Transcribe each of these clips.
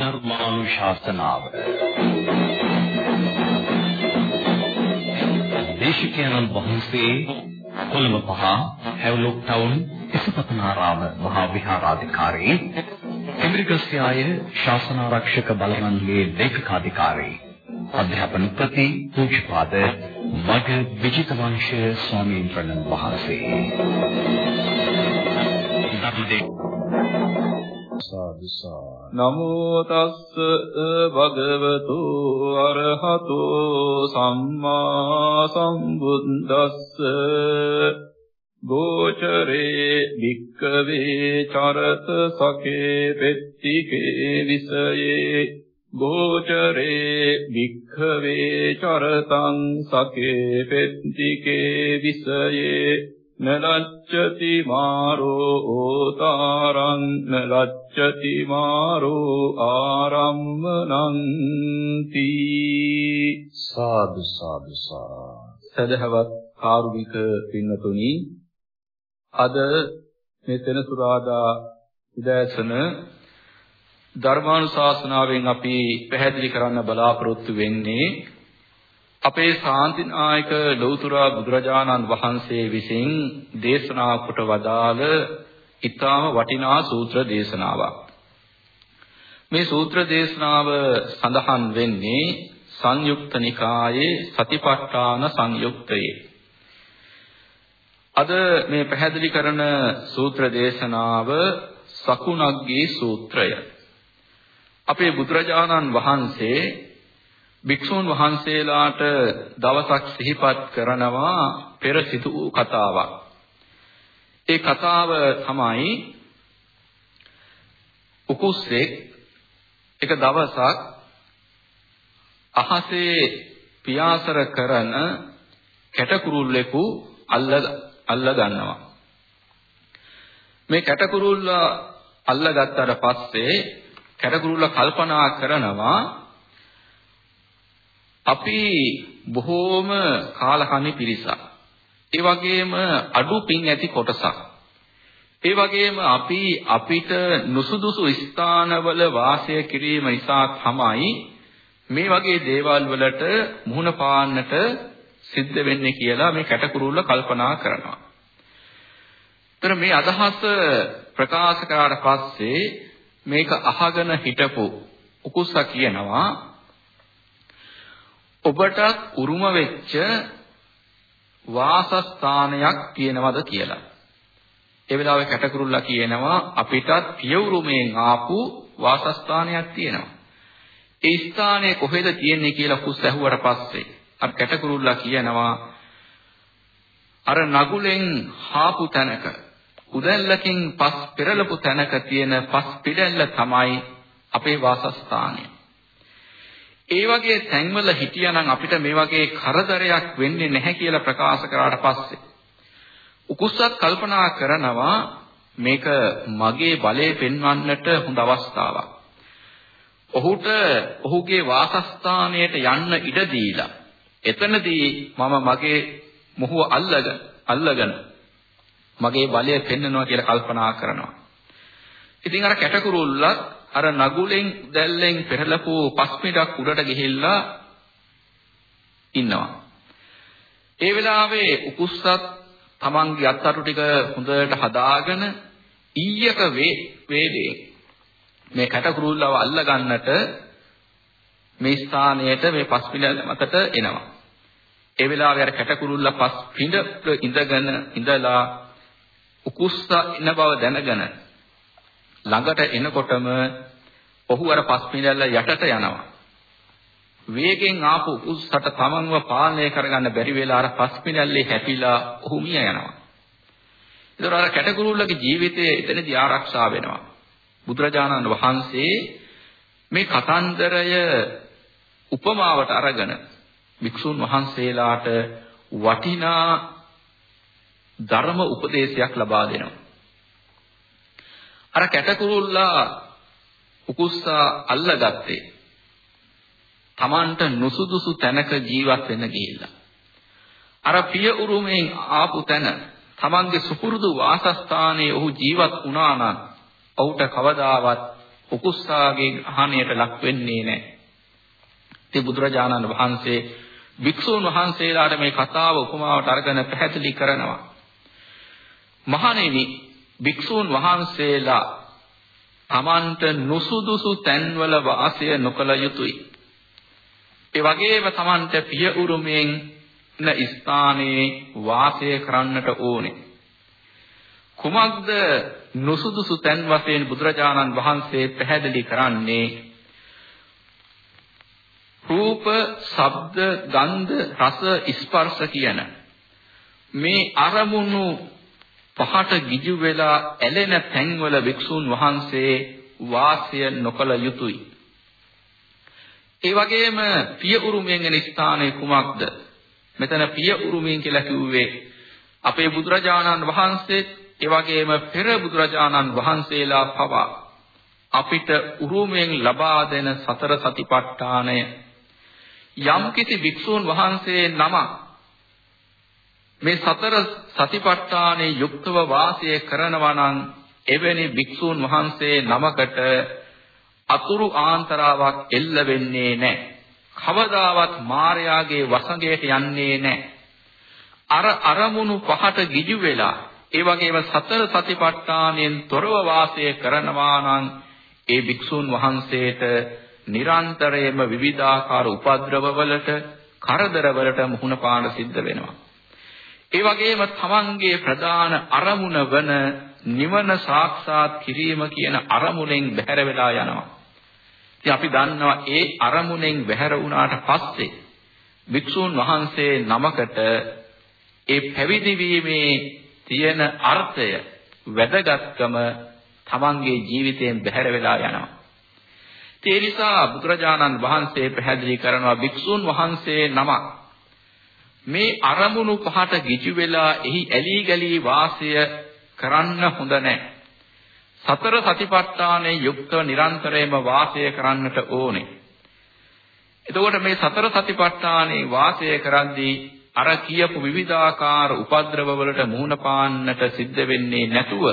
ධර්මානුශාසනාව. දේශිකානන් වහන්සේ කොළඹ පහ හැවලොක් ටවුන් ඉසපතනාරාම මහා විහාරාධිකාරී කෙම්බ්‍රිගස්යාය ශාසනාරක්ෂක බලරන්ගේ ලේකකාධිකාරී අධ්‍යාපන ප්‍රති පූජ්‍යපාද මග විජිතවංශ ස්වාමීන් වහන්සේ. ධර්මදේ නමෝ තස්ස භගවතු අරහතෝ සම්මා සම්බුද්දස්ස. ගෝචරේ භික්කවේ චරත සකේ පෙත්තිකේ විසයේ ගෝචරේ භික්ඛවේ චරතං සකේ පෙත්තිකේ විසයේ නලච්ඡති මාරෝ ඕතාරං නලච්ඡති මාරෝ ආරම්මනං තී සාදු සාදු. සදහවත් කාරුණික පින්නතුනි අද මේ තෙනසුරාදා උදෑසන ධර්මානුශාසනාවෙන් අපි පැහැදිලි කරන්න බලාපොරොත්තු වෙන්නේ අපේ ශාන්තිනායක ලෞතර බුදුරජාණන් වහන්සේ විසින් දේශනා කොට වදාළ ඊටාම වටිනා සූත්‍ර දේශනාවක්. මේ සූත්‍ර දේශනාව සඳහන් වෙන්නේ සංයුක්ත නිකායේ සතිපට්ඨාන සංයුක්තයේ. අද මේ පැහැදිලි කරන සූත්‍ර දේශනාව සකුණග්ගේ සූත්‍රය. අපේ බුදුරජාණන් වහන්සේ භික්ෂුන් වහන්සේලාට දවසක් සිහිපත් කරනවා පෙර සිදු වූ කතාවක්. ඒ කතාව තමයි උකුස්සෙක් එක දවසක් අහසේ පියාසර කරන කැටකුරුල්ලෙකු අල්ල අල්ල ගන්නවා. මේ කැටකුරුල්ල අල්ලගත්තට පස්සේ කැටකුරුල්ල කල්පනා කරනවා අපි බොහෝම කාලකණ්ණි පිරිසක්. ඒ වගේම අඩු පින් ඇති කොටසක්. ඒ වගේම අපි අපිට නුසුදුසු ස්ථානවල වාසය කිරීම නිසා තමයි මේ වගේ දේවල් වලට මුහුණ පාන්නට සිද්ධ වෙන්නේ කියලා මේ කැටකුරුල්ල කල්පනා කරනවා. ତර මේ අදහස ප්‍රකාශ කරාට පස්සේ මේක අහගෙන හිටපු උකුස්සා කියනවා ඔබට උරුම වෙච්ච වාසස්ථානයක් තියෙනවද කියලා. ඒ වෙලාවේ කැටකුරුල්ලා කියනවා අපිටත් පියවුරුමෙන් ආපු වාසස්ථානයක් තියෙනවා. ඒ ස්ථානය කොහෙද තියෙන්නේ කියලා කුස් ඇහුවට පස්සේ අර කැටකුරුල්ලා කියනවා අර නගුලෙන් හාපු තැනක උදැල්ලකින් පස් පෙරලපු තැනක තියෙන පස් පිටැල්ල තමයි අපේ වාසස්ථානය. ඒ වගේ තැන්වල හිටියානම් අපිට මේ වගේ කරදරයක් වෙන්නේ නැහැ කියලා ප්‍රකාශ කරාට පස්සේ උකුස්සත් කල්පනා කරනවා මේක මගේ බලය පෙන්වන්නට හොඳ අවස්ථාවක්. ඔහුට ඔහුගේ වාසස්ථානයට යන්න ඉඩ දීලා එතනදී මම මගේ මොහුව අල්ලගෙන අල්ලගෙන මගේ බලය පෙන්වනවා කියලා කල්පනා කරනවා. ඉතින් අර කැටකුරුල්ලත් අර නගුලෙන් දැල්ලෙන් පෙරලපු පස්මිඩක් උඩට ගිහිල්ලා ඉන්නවා. ඒ වෙලාවේ උකුස්සත් තමන්ගේ අත්තටු ටික හොඳට හදාගෙන ඊයක වේදේ මේ කැටකුරුල්ලව අල්ල ගන්නට මේ ස්ථානයට මේ පස්පිඬ මතට එනවා. ඒ වෙලාවේ අර කැටකුරුල්ල පස්පිඬ ඉඳගෙන ඉඳලා උකුස්ස ඉන බව දැනගෙන ළඟට එනකොටම ඔහු අර පස්පිඬල්ල යටට යනවා. වේගෙන් ආපු උකුස්සට තමන්ව පාලනය කරගන්න බැරි වෙලා අර පස්පිඬල්ලේ හැපිලා ඔහු මිය යනවා. ඒතර අර කැටකුරුල්ලගේ ජීවිතය එතනදී ආරක්ෂා වෙනවා. බුදුරජාණන් වහන්සේ මේ කතන්දරය උපමාවට අරගෙන වික්ෂුන් වහන්සේලාට වටිනා ධර්ම උපදේශයක් ලබා දෙනවා. අර කැටකුරුල්ලා උකුස්සා අල්ලගත්තේ Tamanට නුසුදුසු තැනක ජීවත් වෙන්න ගිහිල්ලා. අර පිය උරුමෙන් ආපු තැන තමන්ගේ සුපුරුදු වාසස්ථානයේ ඔහු ජීවත් වුණා නම් ඔහුට කවදාවත් උකුස්සාගේ හානියට ලක් වෙන්නේ නැහැ. ඉතින් බුදුරජාණන් වහන්සේ භික්ෂූන් වහන්සේලාට මේ කතාව උපමාවට අරගෙන පැහැදිලි කරනවා. මහණෙනි භික්ෂූන් වහන්සේලා තමන්ට නුසුදුසු තැන්වල වාසය නොකළ යුතුය. ඒ වගේම තමන්ට පිය උරුමෙන් න ස්ථානයේ වාසය කරන්නට ඕනේ. කුමක්ද නුසුදුසු තැන් වශයෙන් බුදුරජාණන් වහන්සේ පැහැදිලි කරන්නේ රූප, ශබ්ද, ගන්ධ, රස, ස්පර්ශ කියන මේ අරමුණු පහට ගිජු වෙලා ඇලෙන තැන්වල වික්ෂුන් වහන්සේ වාසය නොකළ යුතුය. ඒ වගේම පිය උරුමයෙන් එන ස්ථානයේ කුමක්ද? මෙතන පිය උරුමයෙන් කියලා කිව්වේ අපේ බුදුරජාණන් වහන්සේ ඒ වගේම පෙර බුදුරජාණන් වහන්සේලා පවා අපිට උරුමයෙන් ලබා දෙන සතර සතිපට්ඨානය යම්කිසි භික්ෂූන් වහන්සේ නම මේ සතර සතිපට්ඨානේ යුක්තව වාසය කරනවා නම් එවැනි භික්ෂූන් වහන්සේ නමකට අතුරු ආන්තරාවක් එල්ල වෙන්නේ නැහැ. කවදාවත් මායාගේ වසඟයට යන්නේ නැහැ. අර අරමුණු පහට ගිජු වෙලා ඒ වගේම සතර සතිපට්ඨානයෙන් තොරව වාසය කරනවා නම් ඒ භික්ෂූන් වහන්සේට නිරන්තරයෙන්ම විවිධාකාර උපද්‍රවවලට කරදරවලට මුහුණ පාන සිද්ධ වෙනවා. ඒ වගේම තමන්ගේ ප්‍රධාන අරමුණ වන නිවන සාක්ෂාත් කිරීම කියන අරමුණෙන් බැහැර වෙලා යනවා. ඉතින් අපි දන්නවා ඒ අරමුණෙන් බැහැර වුණාට පස්සේ භික්ෂූන් වහන්සේ නමකට ඒ පැවිදි වීමේ තියෙන අර්ථය වැදගත්කම තමන්ගේ ජීවිතයෙන් බැහැර වෙලා යනවා. ඒ නිසා බුදුරජාණන් වහන්සේ පැහැදිලි කරනවා භික්ෂූන් වහන්සේ නමක් මේ අරමුණු පහට ගිජු වෙලා එහි ඇලී ගලී වාසය කරන්න හොඳ නැහැ. සතර සතිපට්ඨානයේ යුක්ත නිරන්තරයෙන්ම වාසය කරන්නට ඕනේ. එතකොට මේ සතර සතිපට්ඨානයේ වාසය කරද්දී අර කියපු විවිධාකාර උපද්‍රව වලට මුහුණ පාන්නට සිද්ධ වෙන්නේ නැතුව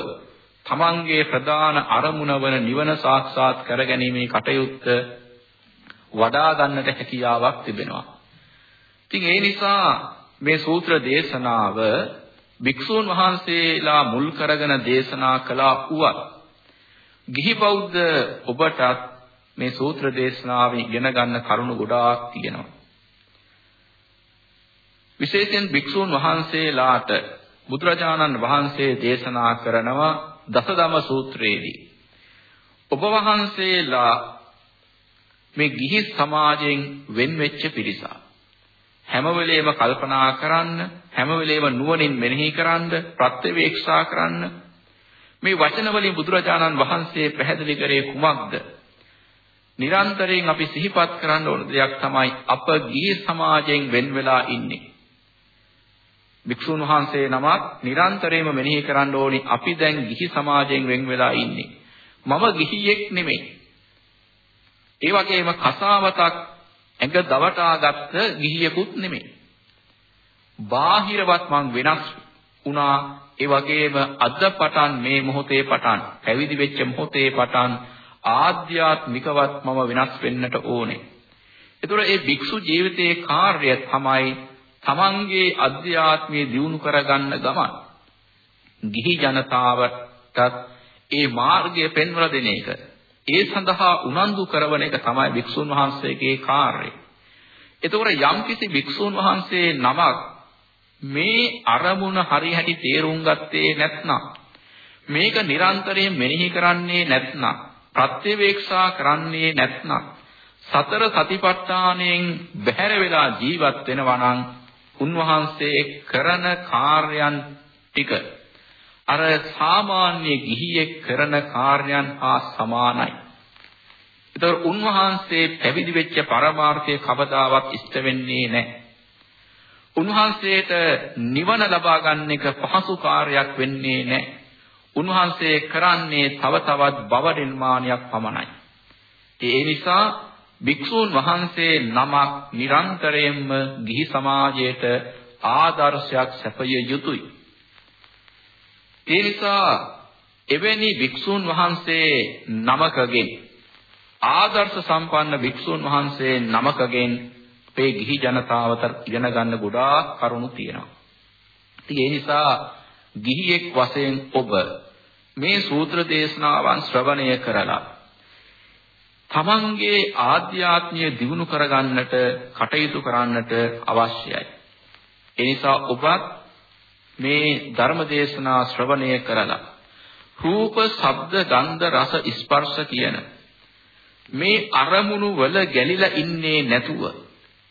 තමන්ගේ ප්‍රධාන අරමුණ වන නිවන සාක්ෂාත් කරගැනීමේ කටයුත්ත වඩා ගන්නට හැකියාවක් තිබෙනවා. ඉතින් ඒ නිසා මේ සූත්‍ර දේශනාව භික්ෂූන් වහන්සේලා මුල් කරගෙන දේශනා කළා වුවත් ගිහි බෞද්ධ ඔබටත් මේ සූත්‍ර දේශනාව ඉගෙන ගන්න කරුණු ගොඩාක් තියෙනවා. විශේෂයෙන් භික්ෂූන් වහන්සේලාට බුදුරජාණන් වහන්සේ දේශනා කරනවා දසදම සූත්‍රයේදී ඔබ වහන්සේලා මේ ගිහි සමාජයෙන් වෙන් වෙච්ච පිරිසක් හැම වෙලේම කල්පනා කරන්න හැම වෙලේම නුවණින් මෙනෙහි කරන්න ප්‍රත්‍යවේක්ෂා කරන්න මේ වචන වලින් බුදුරජාණන් වහන්සේ පැහැදිලි කරේ කුමක්ද නිරන්තරයෙන් අපි සිහිපත් කරන්න ඕන දෙයක් තමයි අප ගිහි සමාජයෙන් වෙන් වෙලා ඉන්නේ භික්ෂුන් වහන්සේ නමක් නිරන්තරයෙන්ම මෙනෙහි කරන්න ඕනි අපි දැන් ගිහි සමාජයෙන් වෙන් වෙලා ඉන්නේ. මම ගිහියෙක් නෙමෙයි. ඒ වගේම කසාවතක් ඇඟ දවටාගත්ත ගිහියෙකුත් නෙමෙයි. බාහිරවත් මං වෙනස් වුණා. ඒ වගේම අද පටන් මේ මොහොතේ පටන් පැවිදි වෙච්ච මොහොතේ පටන් ආධ්‍යාත්මිකවත් මම වෙනස් වෙන්නට ඕනේ. ඒතර ඒ භික්ෂු ජීවිතයේ කාර්යය තමයි තමන්ගේ අධ්‍යාත්මය දියුණු කරගන්න ගමන් ගිහි ජනතාවටත් ඒ මාර්ගය පෙන්වලා දෙන එක ඒ සඳහා උනන්දු කරන එක තමයි භික්ෂුන් වහන්සේගේ කාර්යය. එතකොට යම්කිසි භික්ෂුන් වහන්සේ නමක් මේ අරමුණ හරියටි තේරුම් ගත්තේ නැත්නම් මේක නිරන්තරයෙන් මෙනෙහි කරන්නේ නැත්නම් ප්‍රත්‍යවේක්ෂා කරන්නේ නැත්නම් සතර සතිපට්ඨානයෙන් බැහැර වෙලා ජීවත් වෙනවා නම් උන්වහන්සේ කරන කාර්යයන් ටික අර සාමාන්‍ය ගිහියෙක් කරන කාර්යයන් හා සමානයි. ඒතර උන්වහන්සේ පැවිදි වෙච්ච පරමාර්ථය කවදාවත් ඉෂ්ට වෙන්නේ නැහැ. උන්වහන්සේට නිවන ලබා ගන්න එක පහසු කාර්යයක් වෙන්නේ නැහැ. උන්වහන්සේ කරන්නේ තව තවත් භව නිර්මාණයක් පමණයි. ඒ නිසා භික්ෂූන් වහන්සේ නමක් නිරන්තරයෙන්ම ගිහි සමාජයට ආදර්ශයක් සැපය යුතුය. ඒ නිසා එවැනි භික්ෂුන් වහන්සේ නමකගෙන් ආදර්ශ සම්පන්න භික්ෂුන් වහන්සේ නමකගෙන් අපේ ගිහි ජනතාවට ඉගෙන ගන්න ගොඩාක් කරුණු තියෙනවා. ඉතින් ඒ නිසා ගිහියෙක් වශයෙන් ඔබ මේ සූත්‍ර දේශනාවන් ශ්‍රවණය කරලා තමන්ගේ ආධ්‍යාත්මීය දියුණු කරගන්නට කටයුතු කරන්නට අවශ්‍යයි. ඒ නිසා ඔබත් මේ ධර්ම දේශනා ශ්‍රවණය කරලා රූප, ශබ්ද, ගන්ධ, රස, ස්පර්ශ කියන මේ අරමුණු වල ගැලිලා ඉන්නේ නැතුව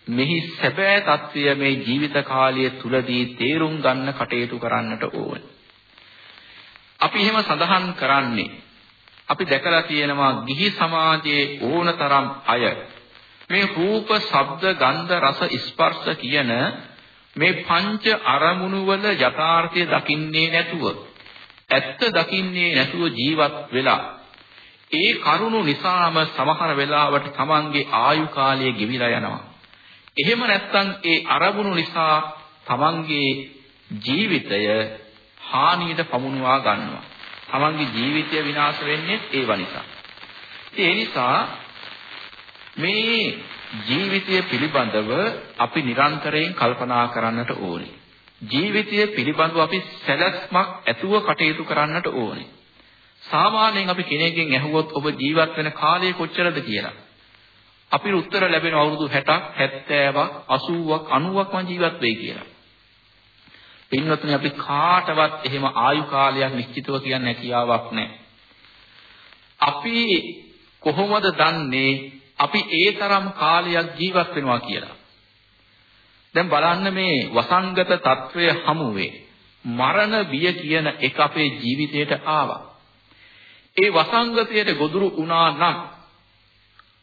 මෙහි සැබෑ తත්වය මේ ජීවිත කාලය තුලදී තේරුම් ගන්න කටයුතු කරන්නට ඕන. අපි එහෙම සඳහන් කරන්නේ අපි දැකලා තියෙනවා ගිහි සමාජයේ ඕනතරම් අය මේ රූප, ශබ්ද, ගන්ධ, රස, ස්පර්ශ කියන මේ පංච අරමුණු වල යථාර්ථය දකින්නේ නැතුව ඇත්ත දකින්නේ නැතුව ජීවත් වෙලා ඒ කරුණු නිසාම සමහර වෙලාවට තමන්ගේ ආයු කාලය ගෙවිලා යනවා. එහෙම නැත්නම් ඒ අරමුණු නිසා තමන්ගේ ජීවිතය හානියට පමුණුවා ගන්නවා. තමන්ගේ ජීවිතය විනාශ වෙන්නේ ඒව නිසා. ඒ නිසා මේ ජීවිතය පිළිබඳව අපි නිරන්තරයෙන් කල්පනා කරන්නට ඕනේ. ජීවිතය පිළිබඳව අපි සැලැස්මක් ඇතුව කටයුතු කරන්නට ඕනේ. සාමාන්‍යයෙන් අපි කෙනෙක්ගෙන් ඇහුවොත් ඔබ ජීවත් වෙන කාලය කොච්චරද කියලා. අපිට උත්තර ලැබෙන අවුරුදු 60ක් 70ක් 80ක් 90ක් මං ජීවත් වෙයි කියලා. පින්වත්නි අපි කාටවත් එහෙම ආයු කාලයක් නිශ්චිතව කියන්න හැකියාවක් නැහැ. අපි කොහොමද දන්නේ අපි ඒ තරම් කාලයක් ජීවත් වෙනවා කියලා? දැන් බලන්න මේ වසංගත తත්වය හමුවේ මරණ බිය කියන එක අපේ ජීවිතයට ආවා. ඒ වසංගතයට ගොදුරු වුණා නම්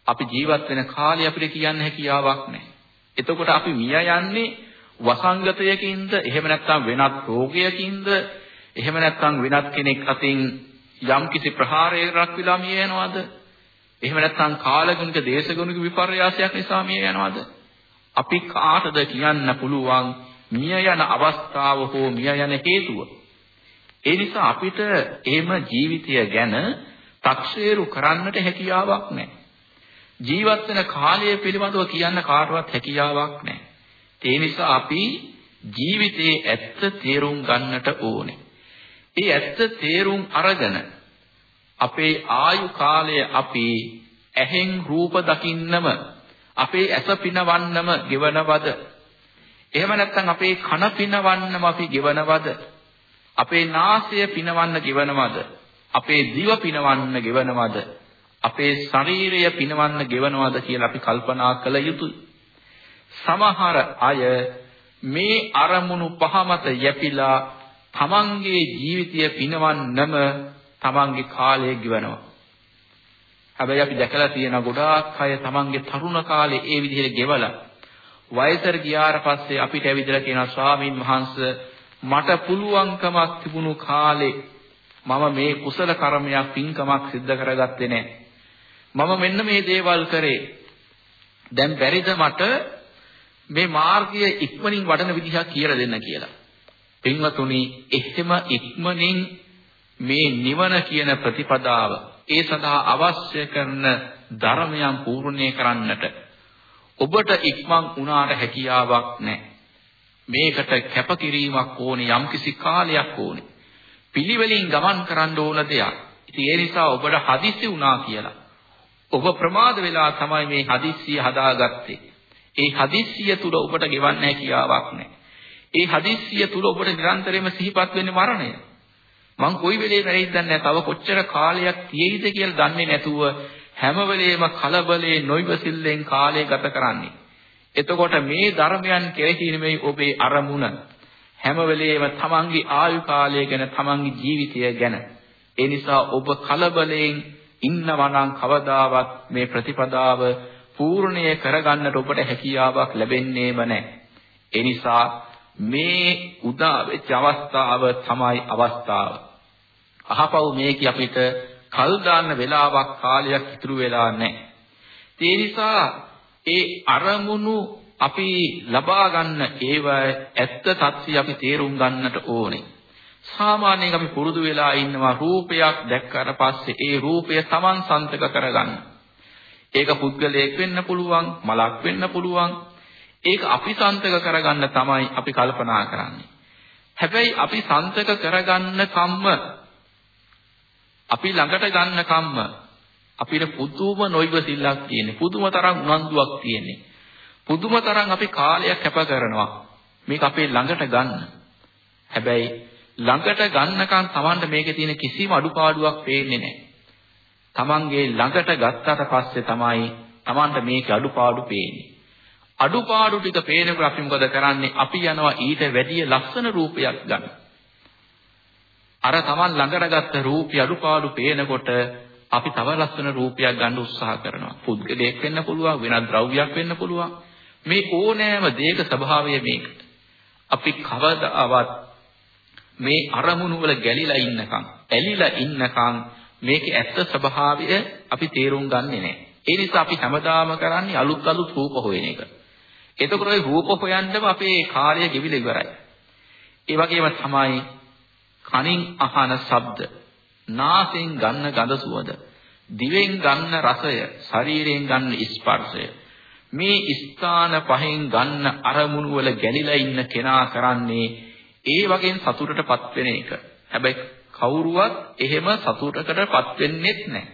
අපි ජීවත් වෙන කාලය අපිට කියන්න හැකියාවක් නැහැ. එතකොට අපි මිය යන්නේ වසංගතයකින්ද එහෙම නැත්නම් වෙනත් රෝගයකින්ද එහෙම නැත්නම් වෙනත් කෙනෙක් අතින් යම්කිසි ප්‍රහාරයක් විලා මිය යනවද? එහෙම නැත්නම් කාලගුණික දේශගුණික විපර්යාසයක් නිසා මිය යනවද? අපි කාටද කියන්න පුළුවන් මිය යන අවස්ථාව හෝ මිය යන හේතුව? ඒ නිසා අපිට එහෙම ජීවිතය ගැන තක්සේරු කරන්නට හැකියාවක් නැහැ. ජීවත් වෙන කාලය පිළිබඳව කියන්න කාටවත් හැකියාවක් නැහැ. ඒ නිසා අපි ජීවිතයේ ඇත්ත තේරුම් ගන්නට ඕනේ. ඒ ඇත්ත තේරුම් අරගෙන අපේ ආයු කාලය අපි ඇහෙන් රූප දකින්නම අපේ ඇස පිනවන්නම ගෙවනවද? එහෙම නැත්නම් අපේ කන පිනවන්නම අපි ගෙවනවද? අපේ නාසය පිනවන්න ගෙවනවද? අපේ දිව පිනවන්න ගෙවනවද? අපේ ශරීරය පිනවන්න ගෙවනවද කියලා අපි කල්පනා කළ යුතුයි. සමහර අය මේ අරමුණු පහ මත යැපිලා තමන්ගේ ජීවිතය පිනවන්නම තමන්ගේ කාලය ගෙවනවා. හැබැයි අපි දැකලා තියෙන ගොඩාක් අය තමන්ගේ තරුණ කාලේ ඒ විදිහට ගෙවලා වයසට ගියාට පස්සේ අපිට ඇවිදලා කියනවා ස්වාමින් වහන්සේ මට පුළුවන්කමක් තිබුණු කාලේ මම මේ කුසල කර්මයක් පින්කමක් සිද්ධ කරගත්තේ නැහැ. මම මෙන්න මේ දේවල් කරේ. දැන් බැරිද මට මේ මාර්ගය ඉක්මනින් වඩන විදිහක් කියලා දෙන්න කියලා. පින්වතුනි, එහෙම ඉක්මනින් මේ නිවන කියන ප්‍රතිපදාව ඒ සඳහා අවශ්‍ය කරන ධර්මයන් පූර්ණේ කරන්නට ඔබට ඉක්මන් වුණාට හැකියාවක් නැහැ. මේකට කැපකිරීමක් ඕනේ යම්කිසි කාලයක් ඕනේ. පිළිවෙලින් ගමන් කරන්න ඕන දෙයක්. ඉතින් ඒ නිසා ඔබට හදිස්සි වුණා කියලා. ඔබ ප්‍රමාද වෙලා තමයි මේ හදිස්සිය හදාගත්තේ. ඒ හදිස්සිය තුල ඔබට ගෙවන්න හැකියාවක් නැහැ. ඒ හදිස්සිය තුල ඔබට නිරන්තරයෙන්ම සිහිපත් වෙන්නේ මරණය. මං කොයි වෙලේ මැරෙයිද දන්නේ තව කොච්චර කාලයක් තියෙයිද කියලා දන්නේ නැතුව හැම වෙලේම කලබලේ නොයිවසිල්ලෙන් කාලය ගත කරන්නේ. එතකොට මේ ධර්මයන් කෙරෙහි නෙමෙයි ඔබේ අරමුණ. හැම වෙලේම තමන්ගේ ආයු කාලය ගැන තමන්ගේ ජීවිතය ගැන. ඒ නිසා ඔබ කලබලයෙන් ඉන්නවා නම් කවදාවත් මේ ප්‍රතිපදාව පූර්ණය කරගන්නට ඔබට හැකියාවක් ලැබෙන්නේම නැහැ. ඒ නිසා මේ උදා වෙච්ච අවස්ථාව තමයි අවස්ථාව. අහපව් මේක අපිට කල් දාන්න වෙලාවක් කාලයක් ඉතුරු වෙලා නැහැ. ඒ නිසා ඒ අරමුණු අපි ලබා ගන්න ඒව ඇත්ත තත්ත්වය අපි තේරුම් ගන්නට ඕනේ. සාමාන්‍යයෙන් අපි පුරුදු වෙලා ඉන්නවා රූපයක් දැක්කට පස්සේ ඒ රූපය Taman සන්තක කරගන්න. ඒක පුද්ගලයෙක් වෙන්න පුළුවන්, මලක් වෙන්න පුළුවන්. ඒක අපි සන්තක කරගන්න තමයි අපි කල්පනා කරන්නේ. හැබැයි අපි සන්තක කරගන්න කම්ම අපි ළඟට ගන්න කම්ම අපිට පුදුම නොයිවසිල්ලක් තියෙන්නේ. පුදුම තරම් උනන්දුවක් තියෙන්නේ. පුදුම තරම් අපි කාලයක් කැප කරනවා. මේක අපේ ළඟට ගන්න. හැබැයි ළඟට ගන්නකන් Tamanට මේකේ තියෙන කිසිම අඩුපාඩුවක් පේන්නේ නැහැ. Tamanගේ ළඟට ගත්තට පස්සේ තමයි Tamanට මේකේ අඩුපාඩු පේන්නේ. අඩුපාඩු ටික පේනකොට අපි මොකද කරන්නේ? අපි යනවා ඊට වැඩිය ලස්සන රූපයක් ගන්න. අර Taman ළඟට ගත්ත රූපي අඩුපාඩු පේනකොට අපි තව ලස්සන රූපයක් ගන්න උත්සාහ කරනවා. පුද්ගලයෙක් වෙන්න පුළුවන්, වෙනත් ද්‍රව්‍යයක් වෙන්න පුළුවන්. මේ ඕනෑම දෙයක ස්වභාවය මේක. අපි කවදාවත් මේ අරමුණු වල ගැලිලා ඉන්නකම්, ඇලිලා ඉන්නකම් මේකේ ඇත්ත ස්වභාවය අපි තේරුම් ගන්නෙ නැහැ. ඒ නිසා අපි හැමදාම කරන්නේ අලුත් අලුත් රූප හොයන එක. එතකොට ওই රූප හොයන්නම අපේ කාලය ගෙවිලා ඉවරයි. ඒ වගේම තමයි කනින් අහන ශබ්ද, නාසයෙන් ගන්න ගඳ සුවඳ, දිවෙන් ගන්න රසය, ශරීරයෙන් ගන්න ස්පර්ශය. මේ ස්ථාන පහෙන් ගන්න අරමුණු වල ගැලිලා ඉන්න කෙනා කරන්නේ ඒ වගේ සතුටටපත් වෙන එක. හැබැයි කවුරුවත් එහෙම සතුටකටපත් වෙන්නේ නැහැ.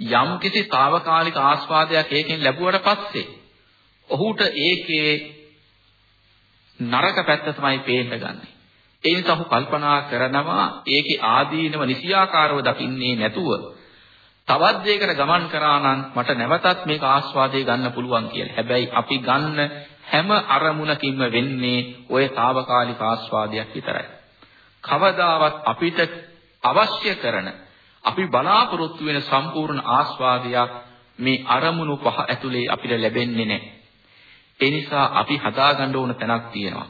යම් කිසි తాවකාලික ආස්වාදයක් ඒකෙන් ලැබුවට පස්සේ ඔහුට ඒකේ නරක පැත්ත තමයි පේන්න ගන්නේ. ඒ නිසා ඔහු කල්පනා කරනවා ඒකේ ආදීනව නිසියාකාරව දකින්නේ නැතුව තවත් දෙයකට ගමන් කරා නම් මට නැවතත් මේක ආස්වාදේ ගන්න පුළුවන් කියලා. හැබැයි අපි ගන්න හැම අරමුණකින්ම වෙන්නේ ওই తాවකාලික ආස්වාදයක් විතරයි. කවදාවත් අපිට අවශ්‍ය කරන අපි බලාපොරොත්තු වෙන සම්පූර්ණ ආස්වාදයක් මේ අරමුණු පහ ඇතුලේ අපිට ලැබෙන්නේ නැහැ. ඒ නිසා අපි හදාගන්න ඕන තැනක් තියෙනවා.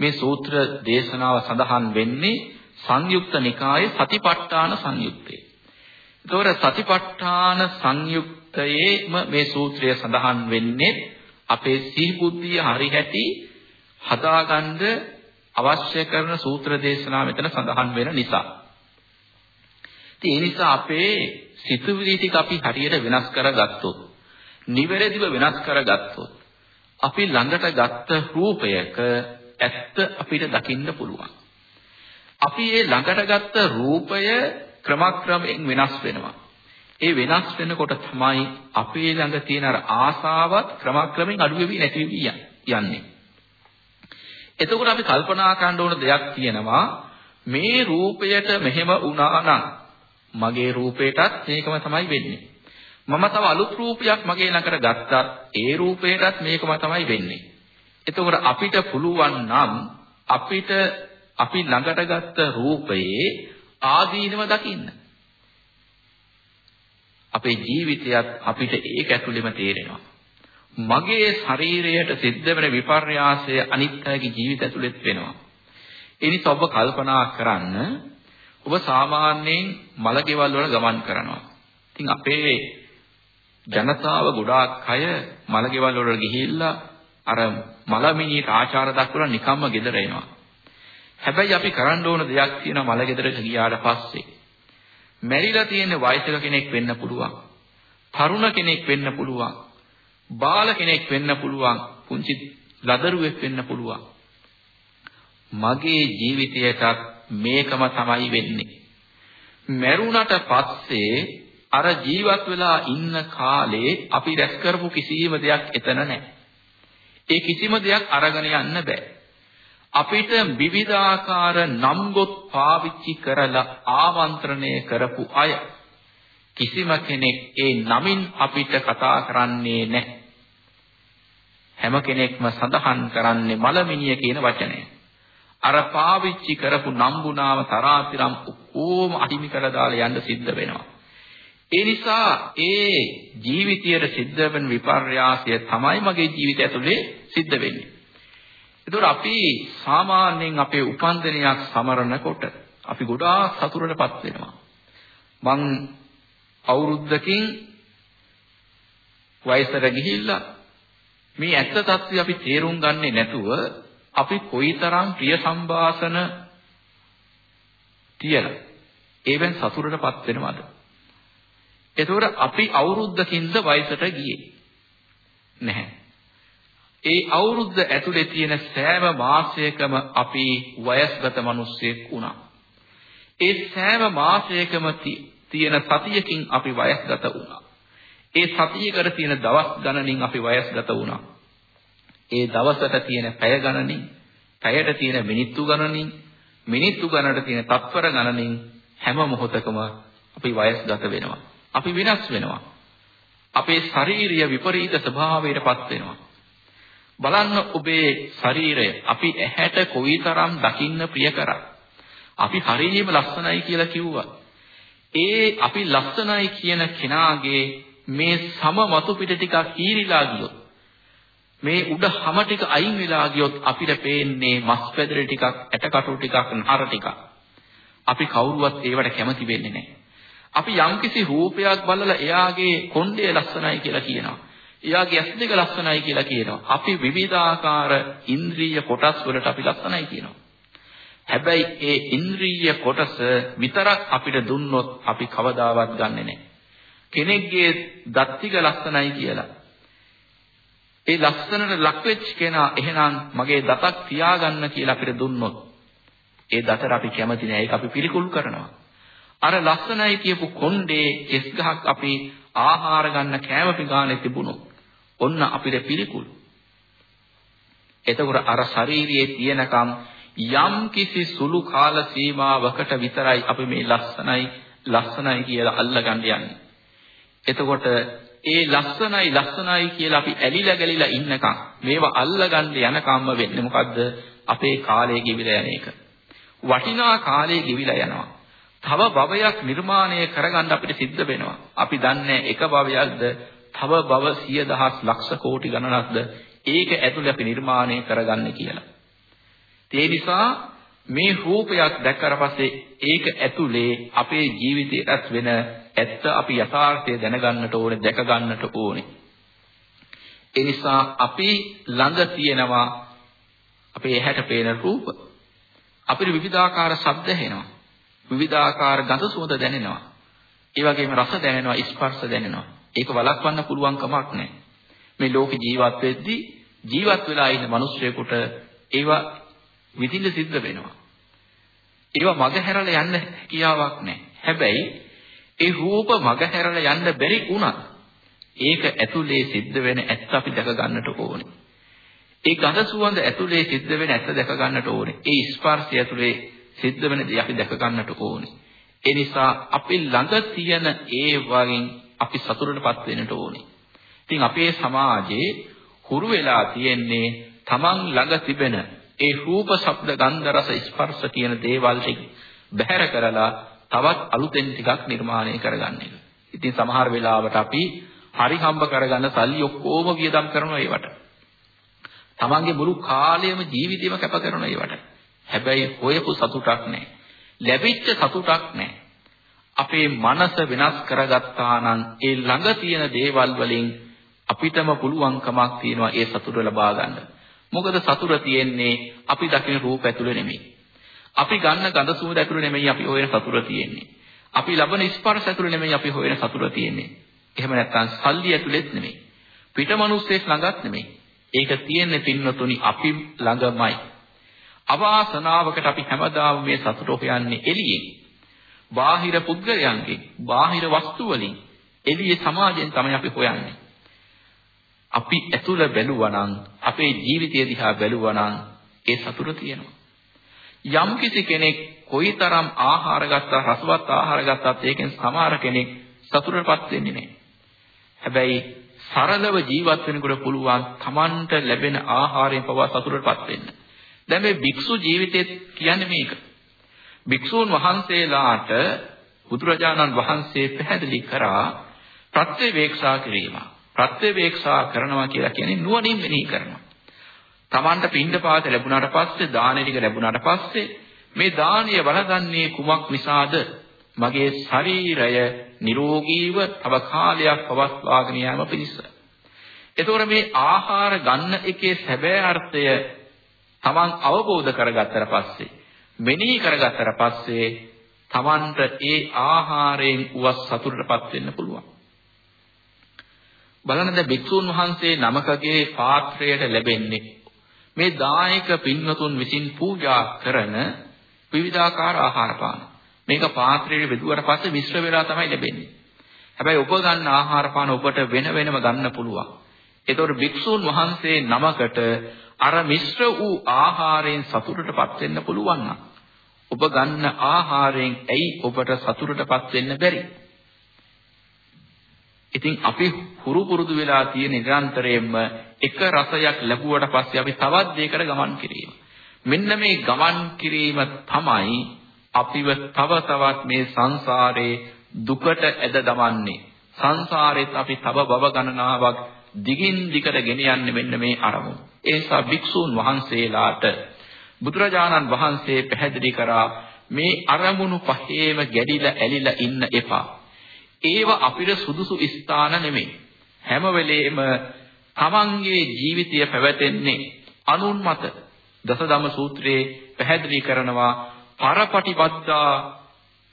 මේ සූත්‍ර දේශනාව සඳහන් වෙන්නේ සංයුක්ත නිකායේ සතිපට්ඨාන සංයුත්තේ. ඒතොර සතිපට්ඨාන සංයුක්තයේම මේ සූත්‍රය සඳහන් වෙන්නේ අපේ සිහි බුද්ධිය හරි හැටි හදාගන්න අවශ්‍ය කරන සූත්‍ර දේශනා මෙතන සඳහන් වෙන නිසා. ඉතින් ඒ නිසා අපේ සිතුවිලි ටික අපි හරියට වෙනස් කරගත්තොත්, නිවැරදිව වෙනස් කරගත්තොත්, අපි ළඟට ගත්ත රූපයක ඇත්ත අපිට දකින්න පුළුවන්. අපි මේ ළඟට ගත්ත රූපය ක්‍රමක්‍රමයෙන් වෙනස් වෙනවා. ඒ වෙනස් වෙනකොට තමයි අපේ ළඟ තියෙන අර ආසාවත් ක්‍රමක්‍රමයෙන් අඩු වෙවි නැති වෙවි යන්නේ. එතකොට අපි කල්පනා කරන්න ඕන දෙයක් තියෙනවා මේ රූපයට මෙහෙම වුණා නම් මගේ රූපයටත් මේකම තමයි වෙන්නේ. මම තව අලුත් රූපයක් මගේ ළඟට ගත්තත් ඒ රූපයටත් මේකම තමයි වෙන්නේ. එතකොට අපිට පුළුවන් නම් අපිට අපි ළඟට ගත්ත රූපයේ ආදීනව දකින්න. අපේ ජීවිතයත් අපිට ඒක ඇතුළෙම තේරෙනවා. මගේ ශරීරයට සිද්ධ වෙන විපර්යාසය අනිත් අයගේ ජීවිත ඇතුළෙත් වෙනවා. ඒ නිසා ඔබ කල්පනා කරන්න ඔබ සාමාන්‍යයෙන් මලකෙවල් වල ගමන් කරනවා. ඉතින් අපේ ජනතාව ගොඩාක් අය මලකෙවල් වල ගිහිල්ලා අර මලමිණියට ආචාර දක්වලා නිකම්ම ගෙදර එනවා. හැබැයි අපි කරන්න ඕන දෙයක් තියෙනවා මල ගෙදරට ගියාට පස්සේ. මැරිලා තියෙන වයසක කෙනෙක් වෙන්න පුළුවන්. තරුණ කෙනෙක් වෙන්න පුළුවන්. බාල කෙනෙක් වෙන්න පුළුවන්. පුංචි ලදරුවෙක් වෙන්න පුළුවන්. මගේ ජීවිතයටත් මේකම තමයි වෙන්නේ. මැරුණට පස්සේ අර ජීවත් වෙලා ඉන්න කාලේ අපි රැස් කරපු කිසිම දෙයක් එතන නැහැ. ඒ කිසිම දෙයක් අරගෙන යන්න බෑ. අපිට විවිධාකාර නම්ගොත් පාවිච්චි කරලා ආමන්ත්‍රණය කරපු අය කිසිම කෙනෙක් ඒ නමින් අපිට කතා කරන්නේ නැහැ. හැම කෙනෙක්ම සඳහන් කරන්නේ මලමිනිය කියන වචනය. අර පාවිච්චි කරපු නම්බුනාම තරාතිරම් ඔක්කොම අහිමි කර දාලා යන්න සිද්ධ වෙනවා. ඒ නිසා ඒ ජීවිතයේ සිද්ධ වෙන විපර්යාසය තමයි මගේ ජීවිතය ඇතුලේ සිද්ධ වෙන්නේ. ඒතකොට අපි සාමාන්‍යයෙන් අපේ උපන්දිනයක් සමරනකොට අපි ගොඩාක් සතුටටපත් වෙනවා. මං අවුරුද්දකින් වයසට ගිහිල්ලා මේ ඇත්ත తත්වය අපි තේරුම් ගන්නේ නැතුව අපි කොයිතරම් ප්‍රිය සම්භාෂණ තියලා ඒවෙන් සතුටටපත් වෙනවද? එතකොට අපි අවුරුද්දකින්ද වයසට ගියේ නැහැ. ඒ අවුරුද්ද ඇතුලේ තියෙන සෑම මාසයකම අපි වයස්ගත මිනිස්සෙක් වුණා. ඒ සෑම මාසයකම තියෙන සතියකින් අපි වයස්ගත වුණා. ඒ සතියකට තියෙන දවස් ගණනින් අපි වයස්ගත වුණා. ඒ දවසට තියෙන පැය ගණනින්, පැයට තියෙන මිනිත්තු ගණනින්, මිනිත්තු ගණනට තියෙන තත්පර ගණනින් හැම මොහොතකම අපි වයස්ගත වෙනවා. අපි වෙනස් වෙනවා. අපේ ශාරීරිය විපරීත ස්වභාවයටපත් වෙනවා. බලන්න ඔබේ ශරීරය අපි ඇහැට කොයිතරම් දකින්න ප්‍රිය කරා. අපි හරියම ලස්සනයි කියලා කිව්වා. ඒ අපි ලස්සනයි කියන කෙනාගේ මේ සම මතු පිට ටිකක් හීරිලා ගියොත් මේ උඩ හැම ටික අයින් වෙලා ගියොත් අපිට පේන්නේ මස් පැදරි ටිකක් ඇටකටු ටිකක් නහර ටිකක්. අපි කවුරුවත් ඒවට කැමති වෙන්නේ නැහැ. අපි යම්කිසි රූපයක් බලලා එයාගේ කොණ්ඩය ලස්සනයි කියලා කියනවා. එයාගේ ඇස් දෙක ලස්සනයි කියලා කියනවා. අපි විවිධාකාර ඉන්ද්‍රිය කොටස් වලට අපි ලස්සනයි කියනවා. හැබැයි ඒ ඉන්ද්‍රිය කොටස විතරක් අපිට දුන්නොත් අපි කවදාවත් ගන්නෙ නැහැ. කෙනෙක්ගේ දත් ටික ලස්සනයි කියලා. ඒ ලස්සනට ලක් වෙච්ච කෙනා එහෙනම් මගේ දතක් තියාගන්න කියලා අපිට දුන්නොත් ඒ දතට අපි කැමති නෑ ඒක අපි පිළිකුල් කරනවා. අර ලස්සනයි කියපු කොණ්ඩේ කෙස් ගහක් අපි ආහාර ගන්න කෑම පිඟානේ තිබුණොත් ඔන්න අපිට පිළිකුල්. එතකොට අර ශාරීරියේ තියෙනකම් යම් කිසි සුළු කාල සීමාවකට විතරයි අපි මේ ලස්සනයි ලස්සනයි කියලා අල්ලගන්න යන්නේ. එතකොට ඒ ලස්සනයි ලස්සනයි කියලා අපි ඇලිලා ගැලිලා ඉන්නකම් මේවා අල්ලගන්න යනකම්ම වෙන්නේ මොකද්ද? අපේ කාලය ගෙවිලා යන එක. වටිනා කාලය ගෙවිලා යනවා. තව භවයක් නිර්මාණය කරගන්න අපිට සිද්ධ වෙනවා. අපි දන්නේ එක භවයක්ද තව භව 10000 ලක්ෂ කෝටි ගණනක්ද ඒක ඇතුළේ අපි නිර්මාණය කරගන්න කියලා. ඒ නිසා මේ රූපයක් දැක්කට පස්සේ ඒක ඇතුලේ අපේ ජීවිතයටත් වෙන ඇත්ත අපි යථාර්ථය දැනගන්නට ඕනේ දැක ගන්නට ඕනේ. ඒ නිසා අපි ළඟ තියෙනවා අපේ ඇහැට පේන රූප. අපිට විවිධාකාර ශබ්ද ඇහෙනවා. විවිධාකාර ගඳ සුවඳ දැනෙනවා. ඒ වගේම රස දැනෙනවා, ස්පර්ශ දැනෙනවා. ඒක වළක්වන්න පුළුවන් කමක් නැහැ. මේ ලෝකේ ජීවත් වෙද්දී ජීවත් වෙලා ඉන්න මිනිස්සුයෙකුට ඒවා විඳින්න සිද්ධ වෙනවා. ඒවා මග හැරලා යන්න කියාවක් නැහැ. හැබැයි ඒ රූප මග හැරලා යන්න බැරි වුණත් ඒක ඇතුලේ සිද්ධ වෙන ඇත්ත අපි දැක ගන්නට ඕනේ. ඒ ගඳ සුවඳ ඇතුලේ සිද්ධ වෙන ඇත්ත දැක ගන්නට ඕනේ. ඒ ස්පර්ශය ඇතුලේ සිද්ධ වෙන දේ අපි දැක ගන්නට ඕනේ. ඒ නිසා අපි ළඟ තියෙන ඒ වගේ අපි සතුටටපත් වෙන්නට ඕනේ. ඉතින් අපේ සමාජයේ හුරු වෙලා තියෙන්නේ Taman ළඟ තිබෙන ඒ රූප, ශබ්ද, ගන්ධ, රස, ස්පර්ශ කියන දේවල් ටික බැහැර කරලා තවත් අලුතෙන් ටිකක් නිර්මාණය කරගන්න එක. ඉතින් සමහර වෙලාවට අපි හරි හම්බ කරගන්න සල්ලි ඔක්කොම වියදම් කරනවා ඒවට. තමන්ගේ මුළු කාලයම ජීවිතේම කැප කරනවා ඒවට. හැබැයි හොයපු සතුටක් නැහැ. ලැබිච්ච සතුටක් නැහැ. අපේ මනස වෙනස් කරගත්තා නම් ඒ ළඟ තියෙන දේවල් වලින් අපිටම පුළුවන්කමක් තියෙනවා ඒ සතුට ලබා ගන්න. මොකද සතුට තියෙන්නේ අපි දකින රූප ඇතුළේ නෙමෙයි. අපි ගන්න ගඳ සුවඳ ඇතුළේ නෙමෙයි අපි හොයන සතුට තියෙන්නේ. අපි ලබන ස්පර්ශ ඇතුළේ නෙමෙයි අපි හොයන සතුට තියෙන්නේ. එහෙම නැත්නම් සල්ලි ඇතුළෙත් නෙමෙයි. පිටමනුස්සයෙක් ළඟත් නෙමෙයි. ඒක තියෙන්නේ පින්නතුනි අපි ළඟමයි. අවාසනාවකට අපි හැමදාම මේ සතුට හොයන්නේ එළියෙන්. බාහිර පුද්ගලයන්ගෙන්, බාහිර වස්තු වලින්, එළියේ සමාජයෙන් තමයි අපි හොයන්නේ. අපි ඇතුළ බැලුවා නම් අපේ ජීවිතය දිහා බැලුවා නම් ඒ සතුට තියෙනවා. යම් කිසි කෙනෙක් කොයිතරම් ආහාර ගත්තා රසවත් ආහාර ගත්තත් ඒකෙන් සමහර කෙනෙක් සතුටටපත් වෙන්නේ නැහැ. හැබැයි සරලව ජීවත් වෙනකොට පුළුවන් Tamanට ලැබෙන ආහාරයෙන් පවා සතුටටපත් වෙන්න. දැන් මේ භික්ෂු ජීවිතය කියන්නේ මේක. භික්ෂූන් වහන්සේලාට බුදුරජාණන් වහන්සේ පැහැදිලි කරා ප්‍රත්‍යවේක්ෂා කිරීම. ප්‍රත්‍යවේක්ෂා කරනවා කියලා කියන්නේ නුවණින් මෙනෙහි කරනවා. Tamanට පින්ඩපාත ලැබුණාට පස්සේ දාන ටික ලැබුණාට පස්සේ මේ දානීය වළඳන්නේ කුමක් නිසාද? මගේ ශරීරය නිරෝගීව තව කාලයක් පවත්වාගෙන යාම පිණිස. එතකොට මේ ආහාර ගන්න එකේ සැබෑ අර්ථය Taman අවබෝධ කරගත්තට පස්සේ මෙනෙහි කරගත්තට පස්සේ Tamanට ඒ ආහාරයෙන් උවස් සතුටටපත් වෙන්න පුළුවන්. බලන්න දැන් භික්ෂුන් වහන්සේ නමකගේ පාත්‍රයට ලැබෙන්නේ මේ දායක පින්වතුන් විසින් පූජා කරන විවිධාකාර ආහාර පාන. මේක පාත්‍රයේ බෙදුවට පස්සේ මිශ්‍ර වෙලා තමයි ලැබෙන්නේ. හැබැයි ඔබ ගන්න ආහාර පාන ඔබට වෙන වෙනම ගන්න පුළුවන්. ඒතකොට භික්ෂුන් වහන්සේ නමකට අර මිශ්‍ර වූ ආහාරයෙන් සතුටටපත් වෙන්න පුළුවන් නම් ඔබ ගන්න ආහාරයෙන් ඇයි ඔබට සතුටටපත් වෙන්න බැරි? ඉතින් අපි හුරු පුරුදු වෙලා තියෙන නිරන්තරයෙන්ම එක රසයක් ලැබුවට පස්සේ අපි තවත් දෙයකට ගමන් කිරීම. මෙන්න මේ ගමන් කිරීම තමයි අපිව තව තවත් මේ සංසාරේ දුකට ඇද දමන්නේ. සංසාරෙත් අපි තව භව ගණනාවක් දිගින් දිගට ගෙන යන්නේ මෙන්න මේ අරමුණ. ඒ නිසා භික්ෂූන් වහන්සේලාට බුදුරජාණන් වහන්සේ පැහැදිලි කරා මේ අරමුණු පහේම ගැඩිලා ඇලිලා ඉන්න එපා. ඒව අපිට සුදුසු ස්ථාන නෙමෙයි. හැම වෙලේම තමන්ගේ ජීවිතය පැවැතෙන්නේ අනුන් මත. දසදම සූත්‍රයේ පැහැදිලි කරනවා පරපටිපද්දා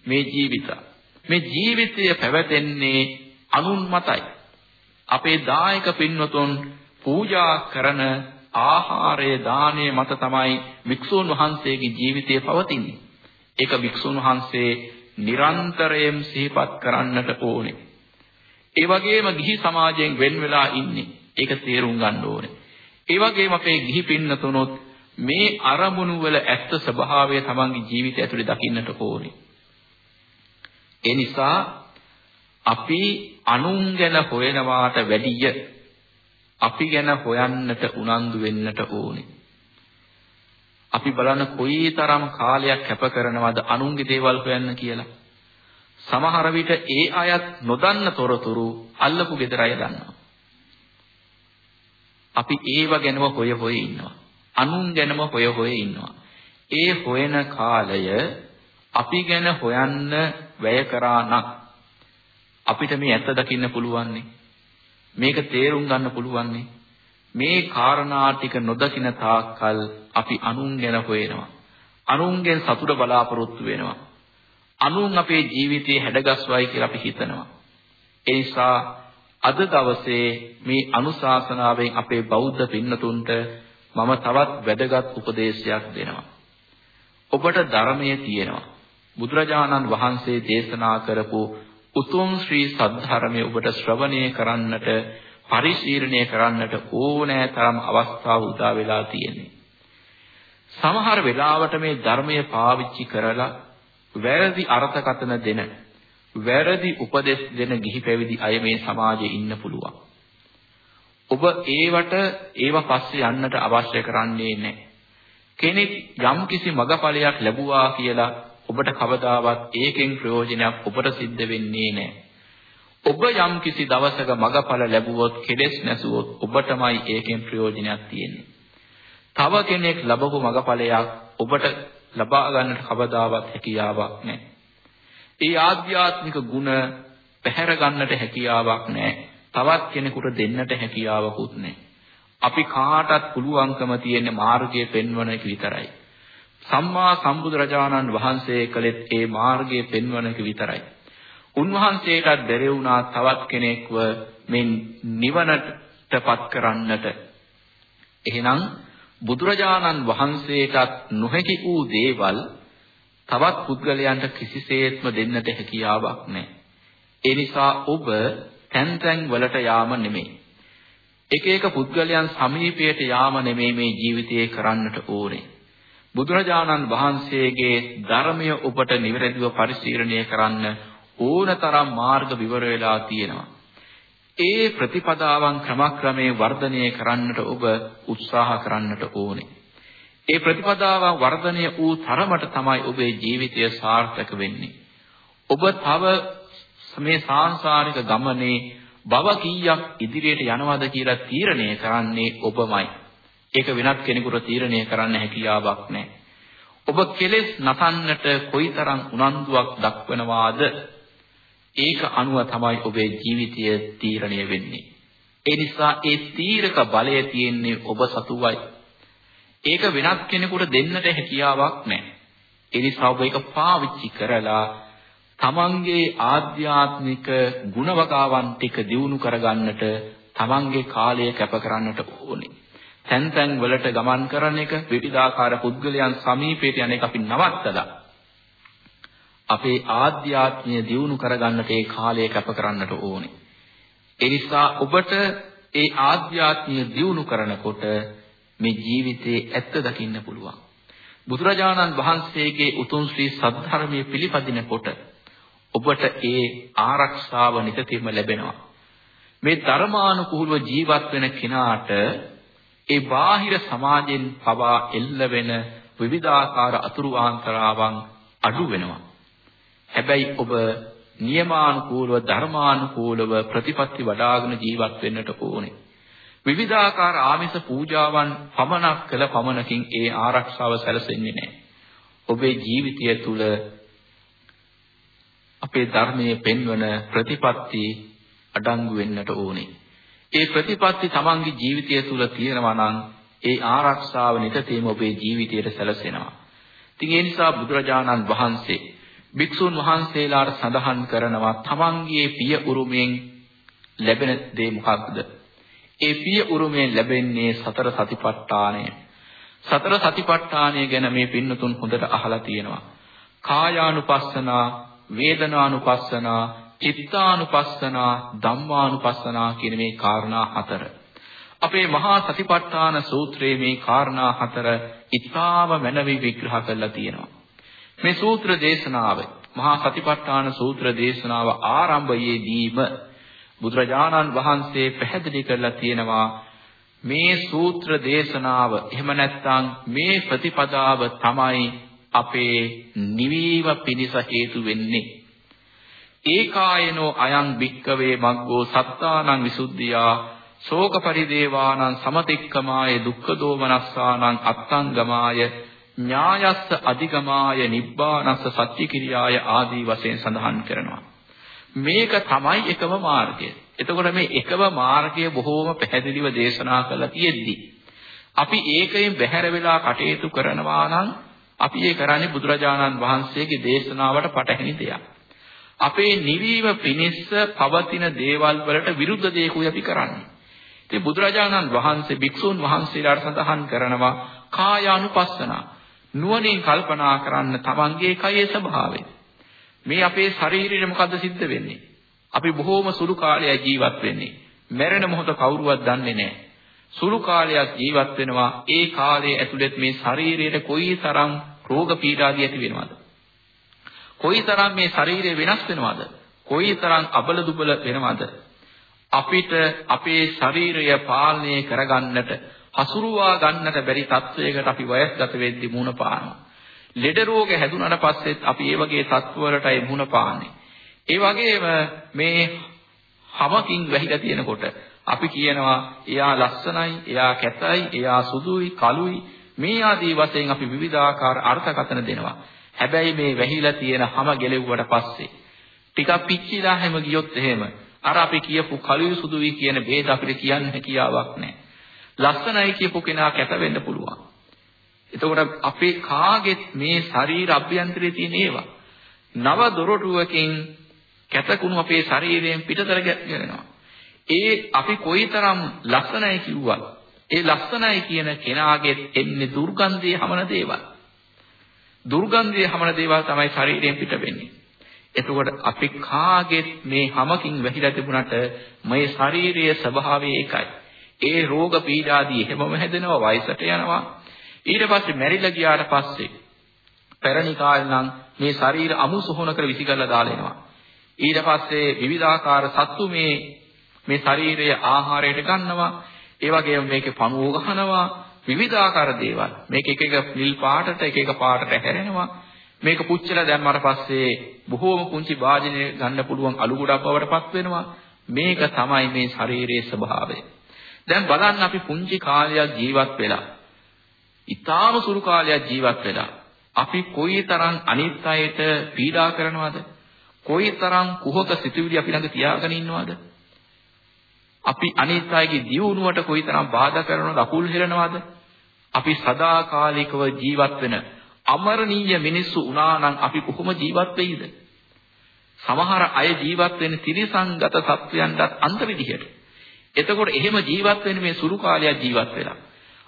මේ ජීවිත. මේ ජීවිතය පැවැතෙන්නේ අනුන් මතයි. අපේ දායක පින්වතුන් පූජා කරන ආහාරයේ දානයේ මත තමයි වික්ෂුන් වහන්සේගේ ජීවිතය පවතින්නේ. ඒක වික්ෂුන් වහන්සේ නිරන්තරයෙන් සිහිපත් කරන්නට ඕනේ. ඒ වගේම ගිහි සමාජයෙන් වෙන් වෙලා ඉන්නේ. ඒක තේරුම් ගන්න ඕනේ. ඒ වගේම අපේ ගිහි පින්නතුනොත් මේ අරමුණු වල ඇත්ත ස්වභාවය තමන්ගේ ජීවිතය ඇතුලේ දකින්නට ඕනේ. ඒ නිසා අපි අනුන් ගැන හොයනවාට වැඩිය අපි ගැන හොයන්නට උනන්දු වෙන්නට ඕනේ. අපි බලන කොයිතරම් කාලයක් කැප කරනවද අනුන්ගේ දේවල් හොයන්න කියලා. සමහර විට ඒ අයත් නොදන්න තොරතුරු අල්ලපු ගෙදර අය දන්නවා. අපි ඒව ගැනම හොය හොය ඉන්නවා. අනුන් ගැනම හොය හොය ඉන්නවා. ඒ හොයන කාලය අපි ගැන හොයන්න වැය කරා නම් අපිට මේ ඇත්ත දකින්න පුළුවන්නේ. මේක තේරුම් ගන්න පුළුවන්නේ. මේ කාරණා ටික නොදකින තාක්කල් අපි අනුන් ගැන හොයනවා. අනුන්ගෙන් සතුට බලාපොරොත්තු වෙනවා. අනුන් අපේ ජීවිතේ හැඩගස්වයි කියලා අපි හිතනවා. ඒ නිසා අද දවසේ මේ අනුශාසනාවෙන් අපේ බෞද්ධ පින්නතුන්ට මම තවත් වැදගත් උපදේශයක් දෙනවා. ඔබට ධර්මයේ තියෙනවා. බුදුරජාණන් වහන්සේ දේශනා කරපු උතුම් ශ්‍රී සද්ධර්මයේ ඔබට ශ්‍රවණය කරන්නට පරිශීලනය කරන්නට ඕනෑ තරම් අවස්ථාව උදා වෙලා තියෙන්නේ. සමහර වෙලාවට මේ ධර්මය පාවිච්චි කරලා වැරදි අර්ථකථන දෙන වැරදි උපදෙස් දෙන ගිහි පැවිදි අය මේ සමාජයේ ඉන්න පුළුවන්. ඔබ ඒවට ඒව පස්සේ යන්නට අවශ්‍ය කරන්නේ නැහැ. කෙනෙක් යම්කිසි මගපලයක් ලැබුවා කියලා ඔබට කවදාවත් ඒකෙන් ප්‍රයෝජනයක් ඔබට සිද්ධ වෙන්නේ නැහැ. ඔබ යම්කිසි දවසක මගපල ලැබුවොත් කෙලෙස් නැසුවොත් ඔබටමයි ඒකෙන් ප්‍රයෝජනයක් තියෙන්නේ. තව කෙනෙක් ලැබපු මගපලයක් ඔබට ලබා ගන්නට කවදාවත් හැකියාවක් නැහැ. ඒ ආධ්‍යාත්මික ගුණ පැහැර ගන්නට හැකියාවක් නැහැ. තවත් කෙනෙකුට දෙන්නට හැකියාවකුත් නැහැ. අපි කාටත් පුළුවන්කම තියෙන මාර්ගය පෙන්වන එක විතරයි. සම්මා සම්බුදුරජාණන් වහන්සේ කළෙත් ඒ මාර්ගය පෙන්වන එක විතරයි. උන්වහන්සේටත් බැරි වුණා තවත් කෙනෙක්ව මේ නිවනටපත් කරන්නට. එහෙනම් බුදුරජාණන් වහන්සේටත් නොහැකි වූ දේවල් තවත් පුද්ගලයන්ට කිසිසේත්ම දෙන්නට හැකියාවක් නැහැ. ඒ නිසා ඔබ තැන් තැන් වලට යාම නෙමෙයි. එක එක පුද්ගලයන් සමීපයට යාම නෙමෙයි මේ ජීවිතයේ කරන්නට ඕනේ. බුදුරජාණන් වහන්සේගේ ධර්මය ඔබට නිවැරදිව පරිශීලනය කරන්න ඕනතරම් මාර්ග විවර වෙලා තියෙනවා. ඒ ප්‍රතිපදාවන් ක්‍රමක්‍රමයෙන් වර්ධනය කරන්නට ඔබ උත්සාහ කරන්නට ඕනේ. ඒ ප්‍රතිපදාවන් වර්ධනය වූ තරමට තමයි ඔබේ ජීවිතය සාර්ථක වෙන්නේ. ඔබ තව මේ සාංශාරික ගමනේ භව කීයක් ඉදිරියට යනවද කියලා තීරණය කරන්නේ ඔබමයි. ඒක වෙනත් කෙනෙකුට තීරණය කරන්න හැකියාවක් නැහැ. ඔබ කෙලෙස් නසන්නට කොයිතරම් උනන්දුවක් දක්වනවාද ඒක අනුව තමයි ඔබේ ජීවිතය තීරණය වෙන්නේ. ඒ නිසා ඒ තීරක බලය තියෙන්නේ ඔබ සතුවයි. ඒක වෙනත් කෙනෙකුට දෙන්නට හැකියාවක් නැහැ. ඒ නිසා ඔබ ඒක පාවිච්චි කරලා තමන්ගේ ආධ්‍යාත්මික ගුණවකාවන් ටික දියුණු කරගන්නට තමන්ගේ කාලය කැප කරන්නට ඕනේ. තැන් තැන් වලට ගමන් කරන එක විවිධාකාර පුද්ගලයන් සමීපයට යන එක අපි නවත්තලා අපේ ආධ්‍යාත්මය දියුණු කරගන්නට ඒ කාලය කැප කරන්නට ඕනේ. ඒ නිසා ඔබට ඒ ආධ්‍යාත්මය දියුණු කරනකොට මේ ජීවිතයේ ඇත්ත දකින්න පුළුවන්. බුදුරජාණන් වහන්සේගේ උතුම් ශ්‍රී සද්ධර්මයේ පිළිපදිනකොට ඔබට ඒ ආරක්ෂාව නිතින්ම ලැබෙනවා. මේ ධර්මානුකූලව ජීවත් වෙන කෙනාට ඒ බාහිර සමාජයෙන් පවා එල්ල වෙන විවිධාකාර අතුරු ආන්තරාවන් අඩු වෙනවා. හැබැයි ඔබ නියමානුකූලව ධර්මානුකූලව ප්‍රතිපත්ති වඩාගෙන ජීවත් වෙන්නට ඕනේ. විවිධාකාර ආමිෂ පූජාවන් පමණක් කළ පමණකින් ඒ ආරක්ෂාව සැලසෙන්නේ නැහැ. ඔබේ ජීවිතය තුළ අපේ ධර්මයේ පෙන්වන ප්‍රතිපත්ති අඩංගු වෙන්නට ඕනේ. ඒ ප්‍රතිපත්ති තමන්ගේ ජීවිතය තුළ තියෙනවා නම් ඒ ආරක්ෂාව නිතරම ඔබේ ජීවිතයට සැලසෙනවා. ඉතින් ඒ නිසා බුදුරජාණන් වහන්සේ භික්ෂුන් වහන්සේලාට සඳහන් කරනවා තමන්ගේ පිය උරුමෙන් ලැබෙන දේ මොකක්ද? ඒ පිය උරුමෙන් ලැබෙන්නේ සතර සතිපට්ඨානය. සතර සතිපට්ඨානය ගැන මේ පින්නතුන් හොඳට අහලා තියෙනවා. කායානුපස්සනා, වේදනානුපස්සනා, චිත්තානුපස්සනා, ධම්මානුපස්සනා කියන මේ කාරණා හතර. අපේ මහා සතිපට්ඨාන සූත්‍රයේ මේ කාරණා හතර ඉතාම මැනවි විග්‍රහ කරලා තියෙනවා. මේ සූත්‍ර දේශනාව මහා සතිපට්ඨාන සූත්‍ර දේශනාව ආරම්භයේදීම බුදුරජාණන් වහන්සේ පැහැදිලි කරලා තියෙනවා මේ සූත්‍ර දේශනාව එහෙම නැත්නම් මේ ප්‍රතිපදාව තමයි අපේ නිවීම පිණිස හේතු වෙන්නේ ඒකායනෝ අයං භික්කවේ මග්ගෝ සත්තානං විසුද්ධියා ශෝක පරිදේවානං සමතික්කමාය දුක්ඛ දෝමනස්සානං අත්තංගමාය ඥායස්ස අධිගමාය නිබ්බානස්ස සත්‍ය කිරියාය ආදී වශයෙන් සඳහන් කරනවා. මේක තමයි එකම මාර්ගය. එතකොට මේ එකම මාර්ගය බොහෝම පැහැදිලිව දේශනා කරලා තියෙද්දි අපි ඒකයෙන් බැහැර වෙලා කටයුතු කරනවා නම් අපි ඒ කරන්නේ බුදුරජාණන් වහන්සේගේ දේශනාවට පටහැනි දෙයක්. අපේ නිවීම පිණිස පවතින දේවල් වලට විරුද්ධ දේකුයි අපි කරන්නේ. ඉතින් බුදුරජාණන් වහන්සේ භික්ෂුන් වහන්සේලාට සඳහන් කරනවා කායානුපස්සනා නුවණින් කල්පනා කරන්න තමන්ගේ කයේ ස්වභාවය. මේ අපේ ශරීරෙට මොකද්ද සිද්ධ වෙන්නේ? අපි බොහෝම සුළු කාලයක් ජීවත් වෙන්නේ. මැරෙන මොහොත කවුරුවත් දන්නේ නැහැ. සුළු කාලයක් ජීවත් වෙනවා. ඒ කාලයේ ඇතුළත මේ ශරීරයට කොයිතරම් රෝග පීඩාදී ඇති වෙනවද? කොයිතරම් මේ ශරීරය වෙනස් වෙනවද? කොයිතරම් අබල දුබල වෙනවද? අපිට අපේ ශරීරය පාලනය කරගන්නට හසුරුවා ගන්නට බැරි තත්වයකට අපි වයස්ගත වෙද්දී මුහුණ පානවා. ලෙඩ රෝග හැදුනට පස්සෙත් අපි ඒ වගේ තත්වවලටයි මුහුණ පාන්නේ. ඒ වගේම මේ හමකින් වැහිලා තියෙනකොට අපි කියනවා එයා ලස්සනයි, එයා කැතයි, එයා සුදුයි, කළුයි මේ ආදී වශයෙන් අපි විවිධාකාර අර්ථකථන දෙනවා. හැබැයි මේ වැහිලා තියෙන හැම ගෙලෙව්වට පස්සේ ටිකක් පිච්චිලා හැම ගියොත් එහෙම අර අපි කියපු කළුයි සුදුයි කියන ભેද අපිට කියන්න හැකියාවක් නැහැ. ලස්සනයි කියපු කෙනා කැත වෙන්න පුළුවන්. එතකොට අපේ කාගෙත් මේ ශරීර අභ්‍යන්තරයේ තියෙන ඒවා නව දොරටුවකින් කැතකුණු අපේ ශරීරයෙන් පිටතට ගැලෙනවා. ඒ අපි කොයිතරම් ලස්සනයි කිව්වත් ඒ ලස්සනයි කියන කෙනාගෙත් එන්නේ දුර්ගන්ධයේ හමන දේවල්. දුර්ගන්ධයේ හමන දේවල් තමයි ශරීරයෙන් පිට වෙන්නේ. එතකොට අපි කාගෙත් මේ හැමකින් වැහිලා තිබුණට මේ ශාරීරික ස්වභාවය ඒකයි. ඒ රෝග පීඩාදී හැමම හැදෙනවා වයසට යනවා. ඊට පස්සේ මැරිලා ගියාට පස්සේ පැරණි කාලේ නම් මේ ශරීර අමු සොහන කර විසිකලා දාලා එනවා. ඊට පස්සේ විවිධාකාර සත්තු මේ මේ ශරීරය ආහාරයට ගන්නවා. ඒ වගේම මේකේ පණුව ගහනවා. විවිධාකාර දේවල්. මේක එක එක නිල් පාටට එක එක පාටට හැරෙනවා. මේක පුච්චලා දැම්මට පස්සේ බොහෝම පුංචි වාජනය ගන්න පුළුවන් අලු ගොඩක් බවට පත් වෙනවා. මේක තමයි මේ ශරීරයේ ස්වභාවය. දැන් බලන්න අපි පුංචි කාලයක් ජීවත් වෙලා ඊටාම සුළු කාලයක් ජීවත් වෙලා අපි කොයිතරම් අනිත් අයට පීඩා කරනවද? කොයිතරම් කුහක සිතුවිලි අපි ළඟ තියාගෙන ඉන්නවද? අපි අනිත් අයගේ දියුණුවට කොයිතරම් බාධා කරනවද අකුල් හෙලනවද? අපි සදාකාලිකව ජීවත් වෙන අමරණීය මිනිස්සු වුණා නම් අපි කොහොම ජීවත් වෙයිද? සමහර අය ජීවත් වෙන තිරිසංගත සත්වයන්ටත් අන්ත විදිහට. එතකොට එහෙම ජීවත් වෙන මේ සුළු කාලයක් ජීවත් වෙලා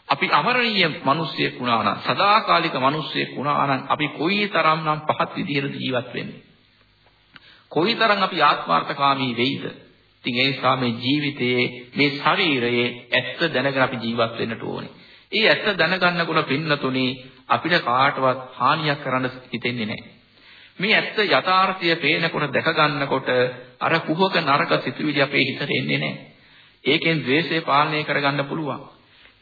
අපි අමරණීය මිනිස්සෙක් වුණා නම් සදාකාලික මිනිස්සෙක් වුණා නම් අපි කොයිතරම්නම් පහත් විදිහට ජීවත් වෙන්නේ. කොයිතරම් අපි ආත්මార్థකාමී වෙයිද? ඉතින් ඒ නිසා මේ ජීවිතයේ මේ ශරීරයේ ඇත්ත දැනගෙන අපි ජීවත් වෙන්නට ඕනේ. ඒ ඇත්ත දැනගන්නකොට පින්නතුනේ අපිට කාටවත් හානියක් කරන්න හිතෙන්නේ නැහැ. මේ ඇත්ත යථාර්ථය පේනකොට දැක ගන්නකොට අර කුහක නරක සිතුවිලි අපේ හිතට එන්නේ නැහැ. ඒකෙන් ද්වේෂය පාලනය කරගන්න පුළුවන්.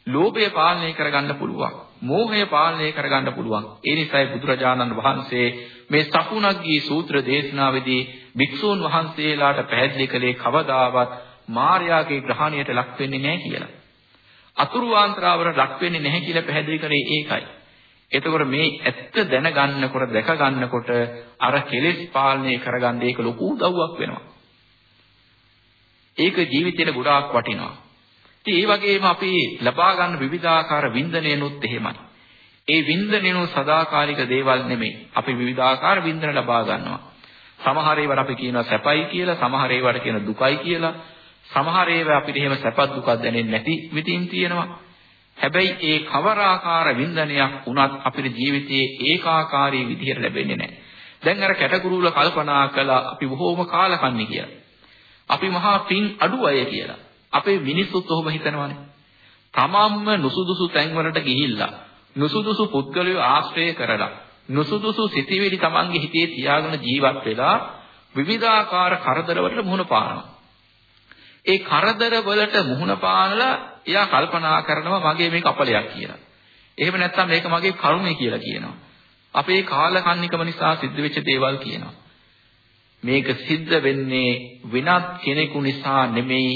ලෝභය පාලනය කරගන්න පුළුවන්. මෝහය පාලනය කරගන්න පුළුවන්. ඒ නිසායි බුදුරජාණන් වහන්සේ මේ සකුණග්ගී සූත්‍ර දේශනාවේදී භික්ෂූන් වහන්සේලාට පැහැදිලි කළේ කවදාවත් මායාවේ ග්‍රහණයට ලක් වෙන්නේ නැහැ කියලා. අතුරු ආන්තරාවර ලක් වෙන්නේ නැහැ කියලා පැහැදිලි කරේ ඒකයි. එතකොට මේ ඇත්ත දැනගන්නකොට දැක ගන්නකොට අර කෙලෙස් පාලනය කරගන්න ඒක ලොකු උදව්වක් වෙනවා. ඒක ජීවිතේට ගොඩාක් වටිනවා. ඉතින් ඒ වගේම අපි ලබා ගන්න විවිධාකාර වින්දනයනොත් එහෙමයි. ඒ වින්දනයනොත් සදාකාලික දේවල් නෙමෙයි. අපි විවිධාකාර වින්දන ලබා ගන්නවා. සමහර ඒවාට අපි කියනවා සැපයි කියලා, සමහර ඒවාට කියන දුකයි කියලා. සමහර ඒවා අපිට එහෙම සැපත් දුකක් දැනෙන්නේ නැති විදිහින් තියෙනවා. හැබැයි ඒ කවර ආකාර වින්දනයක් වුණත් අපේ ජීවිතයේ ඒකාකාරී විදිහට ලැබෙන්නේ නැහැ. දැන් අර කැටකුරුල කල්පනා කළා අපි බොහෝම කාලකන්ණි කියලා. අපි මහා පින් අඩු අය කියලා. අපේ මිනිස්සුත් ඔහොම හිතනවානේ. තමන්ම නුසුදුසු තැන්වලට ගිහිල්ලා නුසුදුසු පුද්ගලයෝ ආශ්‍රය කරලා නුසුදුසු සිතිවිලි තමන්ගේ හිතේ තියාගෙන ජීවත් වෙලා විවිධාකාර කරදරවලට මුහුණ පානවා. ඒ කරදරවලට මුහුණ පානලා එයා කල්පනා කරනවා මගේ මේක අපලයක් කියලා. එහෙම නැත්නම් මේක මගේ කර්මය කියලා කියනවා. අපේ කාලකන්නිකම නිසා සිද්ධ වෙච්ච දේවල් කියනවා. මේක සිද්ධ වෙන්නේ වෙනත් කෙනෙකු නිසා නෙමෙයි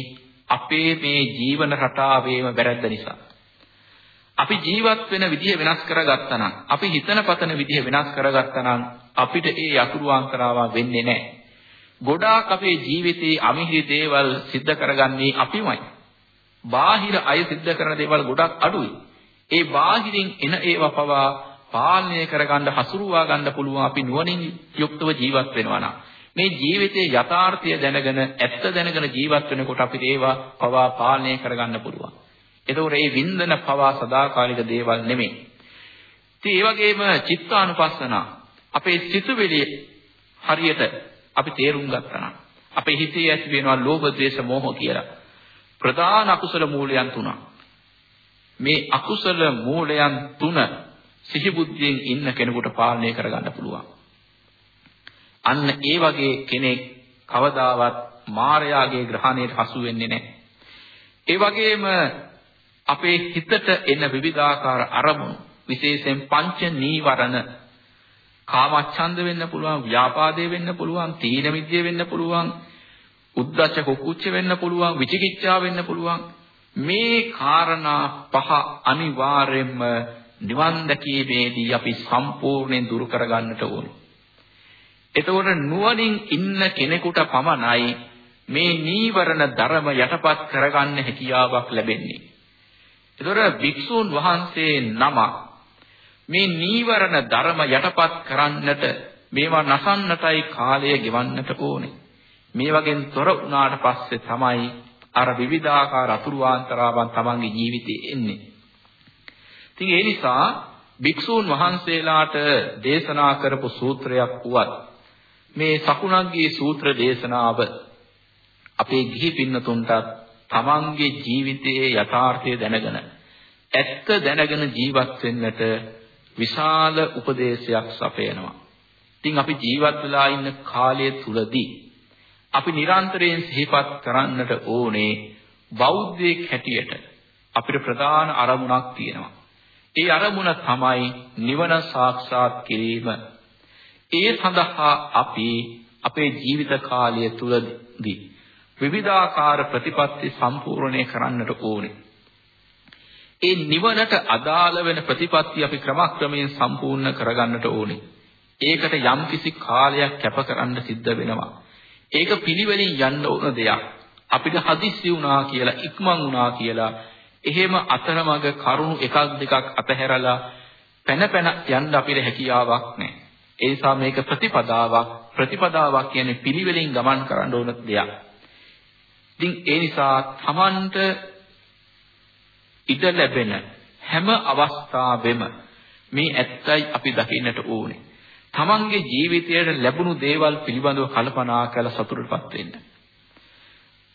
අපේ මේ ජීවන රටාවේම වැරද්ද නිසා. අපි ජීවත් වෙන විදිහ වෙනස් කරගත්තා නම්, අපි හිතන පතන විදිහ වෙනස් කරගත්තා නම් අපිට ඒ යතුරු අන්තරාව වෙන්නේ නැහැ. ගොඩාක් අපේ ජීවිතේ අමිහිරි දේවල් සිද්ධ කරගන්නේ අපිමයි. බාහිර අය සිද්ධ කරන දේවල් ගොඩක් අඩුයි. ඒ බාහිරින් එන ඒවා පවා පාලනය කරගන්න හසුරුවා ගන්න පුළුවන් අපි නුවණින් යුක්තව ජීවත් වෙනවා නම් මේ ජීවිතයේ යථාර්ථය දැනගෙන ඇත්ත දැනගෙන ජීවත් වෙනකොට අපිට ඒවා පවා පාලනය කරගන්න පුළුවන්. එතකොට මේ වින්දන පවා සදාකාලික දේවල් නෙමෙයි. ඉතින් ඒ වගේම චිත්තානුපස්සන අපේ සිතුවිලි හරියට අපි තේරුම් ගත්තා නම් අපේ හිතේ ඇති වෙනවා ලෝභ, ද්වේෂ, මෝහ කියලා. ප්‍රධාන අකුසල මූලයන් තුනක්. මේ අකුසල මූලයන් තුන සිහිබුද්ධියෙන් ඉන්න කෙනෙකුට පාලනය කරගන්න පුළුවන්. අන්න ඒ වගේ කෙනෙක් කවදාවත් මායාගේ ග්‍රහණයට හසු වෙන්නේ නැහැ. ඒ වගේම අපේ හිතට එන විවිධාකාර අරමුණු විශේෂයෙන් පංච නීවරණ කාමච්ඡන්ද වෙන්න පුළුවන් ව්‍යාපාදේ වෙන්න පුළුවන් තීන මිද්දේ වෙන්න පුළුවන් උද්දච්ච කුක්කුච්ච වෙන්න පුළුවන් විචිකිච්ඡා වෙන්න පුළුවන් මේ காரணා පහ අනිවාර්යයෙන්ම නිවන් දැකීමේදී අපි සම්පූර්ණයෙන් දුරු කරගන්නට ඕනේ එතකොට නුවණින් ඉන්න කෙනෙකුට පමණයි මේ නීවරණ ධර්ම යටපත් කරගන්න හැකියාවක් ලැබෙන්නේ. එතකොට භික්ෂූන් වහන්සේ නම මේ නීවරණ ධර්ම යටපත් කරන්නට මේවා නසන්නටයි කාලය ගෙවන්නට ඕනේ. මේ වගේ තොර වුණාට පස්සේ තමයි අර විවිධාකාර අතුරුාන්තරාවන් තමන්ගේ ජීවිතේ එන්නේ. ඉතින් ඒ නිසා භික්ෂූන් වහන්සේලාට දේශනා කරපු සූත්‍රයක් වුවත් මේ සකුණක්ගේ සූත්‍ර දේශනාව අපේ ගිහි පින්නතුන්ටත් තමන්ගේ ජීවිතයේ යථාර්ථය දැනගෙන ඇත්ත දැනගෙන ජීවත් වෙන්නට විශාල උපදේශයක් සපයනවා. ඉතින් අපි ජීවත් වෙලා ඉන්න කාලය තුලදී අපි නිරන්තරයෙන් සිහිපත් කරන්නට ඕනේ බෞද්ධයෙක් හැටියට අපිට ප්‍රධාන අරමුණක් තියෙනවා. ඒ අරමුණ තමයි නිවන සාක්ෂාත් කිරීම. ඒ සඳහා අපි අපේ ජීවිත කාලය තුලදී විවිධාකාර ප්‍රතිපත්ති සම්පූර්ණය කරන්නට ඕනේ. ඒ නිවනට අදාළ වෙන ප්‍රතිපත්ති අපි ක්‍රමක්‍රමයෙන් සම්පූර්ණ කරගන්නට ඕනේ. ඒකට යම්කිසි කාලයක් කැප කරන්න සිද්ධ වෙනවා. ඒක පිළිවෙලින් යන්න ඕන දෙයක්. අපිට හදිස්සි වුණා කියලා ඉක්මන් වුණා කියලා එහෙම අතරමඟ කරුණු එකක් දෙකක් අතහැරලා පැන පැන යන්න අපිට හැකියාවක් නැහැ. ඒ නිසා මේක ප්‍රතිපදාවක් ප්‍රතිපදාවක් කියන්නේ පිළිවෙලින් ගමන් කරන්න ඕන දෙයක්. ඉතින් ඒ නිසා Tamanට ඉඩ ලැබෙන හැම අවස්ථාවෙම මේ ඇත්තයි අපි දකින්නට ඕනේ. Tamanගේ ජීවිතයට ලැබුණු දේවල් පිළිබඳව කල්පනා කරලා සතුටටපත් වෙන්න.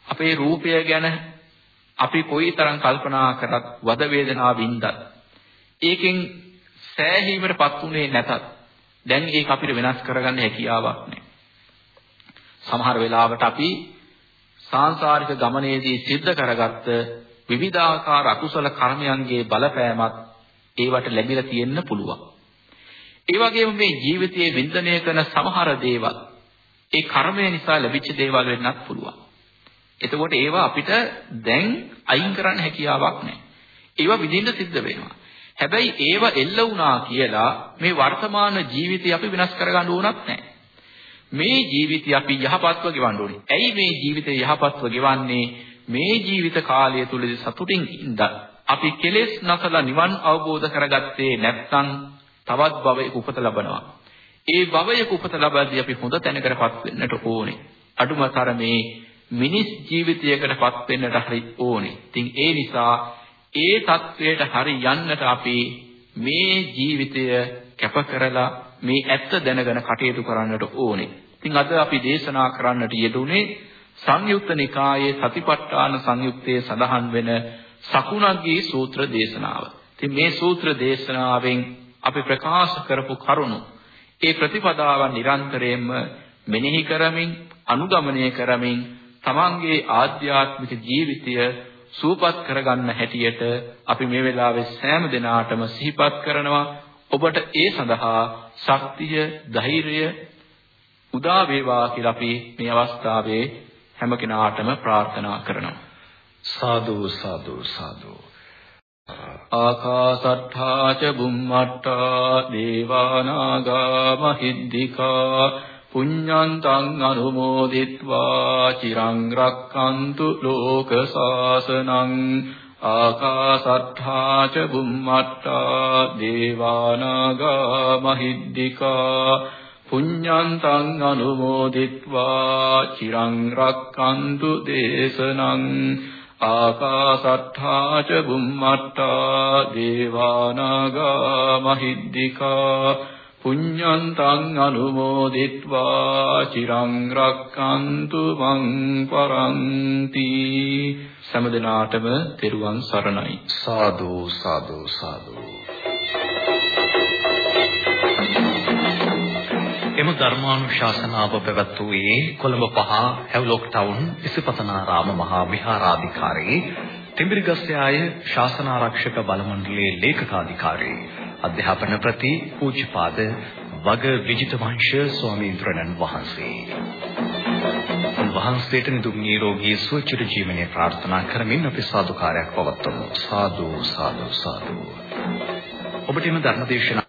අපේ රූපය ගැන අපි කොයිතරම් කල්පනා කරත් වද වේදනාව වින්දත් ඒකෙන් සෑහීමටපත් උනේ නැතත් දැන් ඒක අපිට වෙනස් කරගන්න හැකියාවක් නැහැ. සමහර වෙලාවට අපි සාංශාරික ගමනේදී සිද්ධ කරගත්ත විවිධාකාර අකුසල කර්මයන්ගේ බලපෑමත් ඒවට ලැබිලා තියෙන්න පුළුවන්. ඒ වගේම මේ ජීවිතයේ වින්දනය කරන සමහර දේවල් ඒ කර්මය නිසා ලැබිච්ච දේවල් වෙන්නත් පුළුවන්. එතකොට ඒවා අපිට දැන් අයින් කරන්න හැකියාවක් නැහැ. ඒවා විඳින්න සිද්ධ වෙනවා. හැබැයි ඒව එල්ල වුණා කියලා මේ වර්තමාන ජීවිතය අපි වෙනස් කරගන්න ඕනත් නැහැ. මේ ජීවිතය අපි යහපත්ව ගෙවන්න ඕනේ. ඇයි මේ ජීවිතය යහපත්ව ගෙවන්නේ? මේ ජීවිත කාලය තුලදී සතුටින් ඉඳ අපි කෙලෙස් නැසලා නිවන් අවබෝධ කරගත්තේ නැත්නම් තවත් භවයක උපත ලබනවා. ඒ භවයක උපත ලබද්දී අපි හොඳ තැනකටපත් වෙන්නට ඕනේ. අඩුම තරමේ මිනිස් ජීවිතයකටපත් වෙන්නට හරි ඕනේ. ඉතින් ඒ නිසා ඒ தത്വයට හරි යන්නට අපි මේ ජීවිතය කැප කරලා මේ ඇත්ත දැනගෙන කටයුතු කරන්නට ඕනේ. ඉතින් අද අපි දේශනා කරන්නට යෙදුනේ සංයුක්ත නිකායේ සතිපට්ඨාන සංයුක්තයේ සඳහන් වෙන සකුණග්ගේ සූත්‍ර දේශනාව. ඉතින් මේ සූත්‍ර දේශනාවෙන් අපි ප්‍රකාශ කරපු කරුණු ඒ ප්‍රතිපදාවන් නිරන්තරයෙන්ම මෙනෙහි කරමින් අනුගමනය කරමින් තමන්ගේ ආධ්‍යාත්මික ජීවිතය සූපත් කරගන්න හැටියට අපි මේ වෙලාවේ සෑම දිනාටම සිහිපත් කරනවා ඔබට ඒ සඳහා ශක්තිය ධෛර්යය උදා වේවා කියලා අපි මේ අවස්ථාවේ හැම කෙනාටම ප්‍රාර්ථනා කරනවා. සාදු සාදු සාදු ආකාසට්ඨා ච බුම්මට්ඨා දේවානාගා මහිද්దికා පුඤ්ඤන්තං අනුමෝදිත්වා චිරං රක්칸තු ලෝක සාසනං ආකාසට්ඨා ච බුම්මට්ඨා දේවානාගා මහිද්దికා පුඤ්ඤන්තං අනුමෝදිත්වා චිරං රක්칸තු දේශනං ආකාසට්ඨා ච බුම්මට්ඨා දේවානාගා මහිද්దికා පුඤ්ඤන්තං අනුමෝදිත්වා චිරං රක්칸තු මං පරන්ති සමදනාටම තෙරුවන් සරණයි සාදු සාදු සාදු එම ධර්මානුශාසනාව පැවැත්වුවේ කොළඹ පහ හැව්ලොක් ටවුන් ඉසිපතනාරාම මහා විහාරාධිකාරී තිඹිරිගස්යාය ශාසනාරක්ෂක බලමණ්ඩලයේ ලේකකාධිකාරී අධ්‍යාපන ප්‍රති පූජ්‍යපාද වග විජිතවංශ ස්වාමීන් වහන්සේ. වහන්සේට නිදුක් නිරෝගී සුවචිර ජීවනයේ ප්‍රාර්ථනා කරමින් අපි සාදුකාරයක් පවත්වමු. සාදු සාදු සාදු. ඔබට මේ ධර්ම දේශනා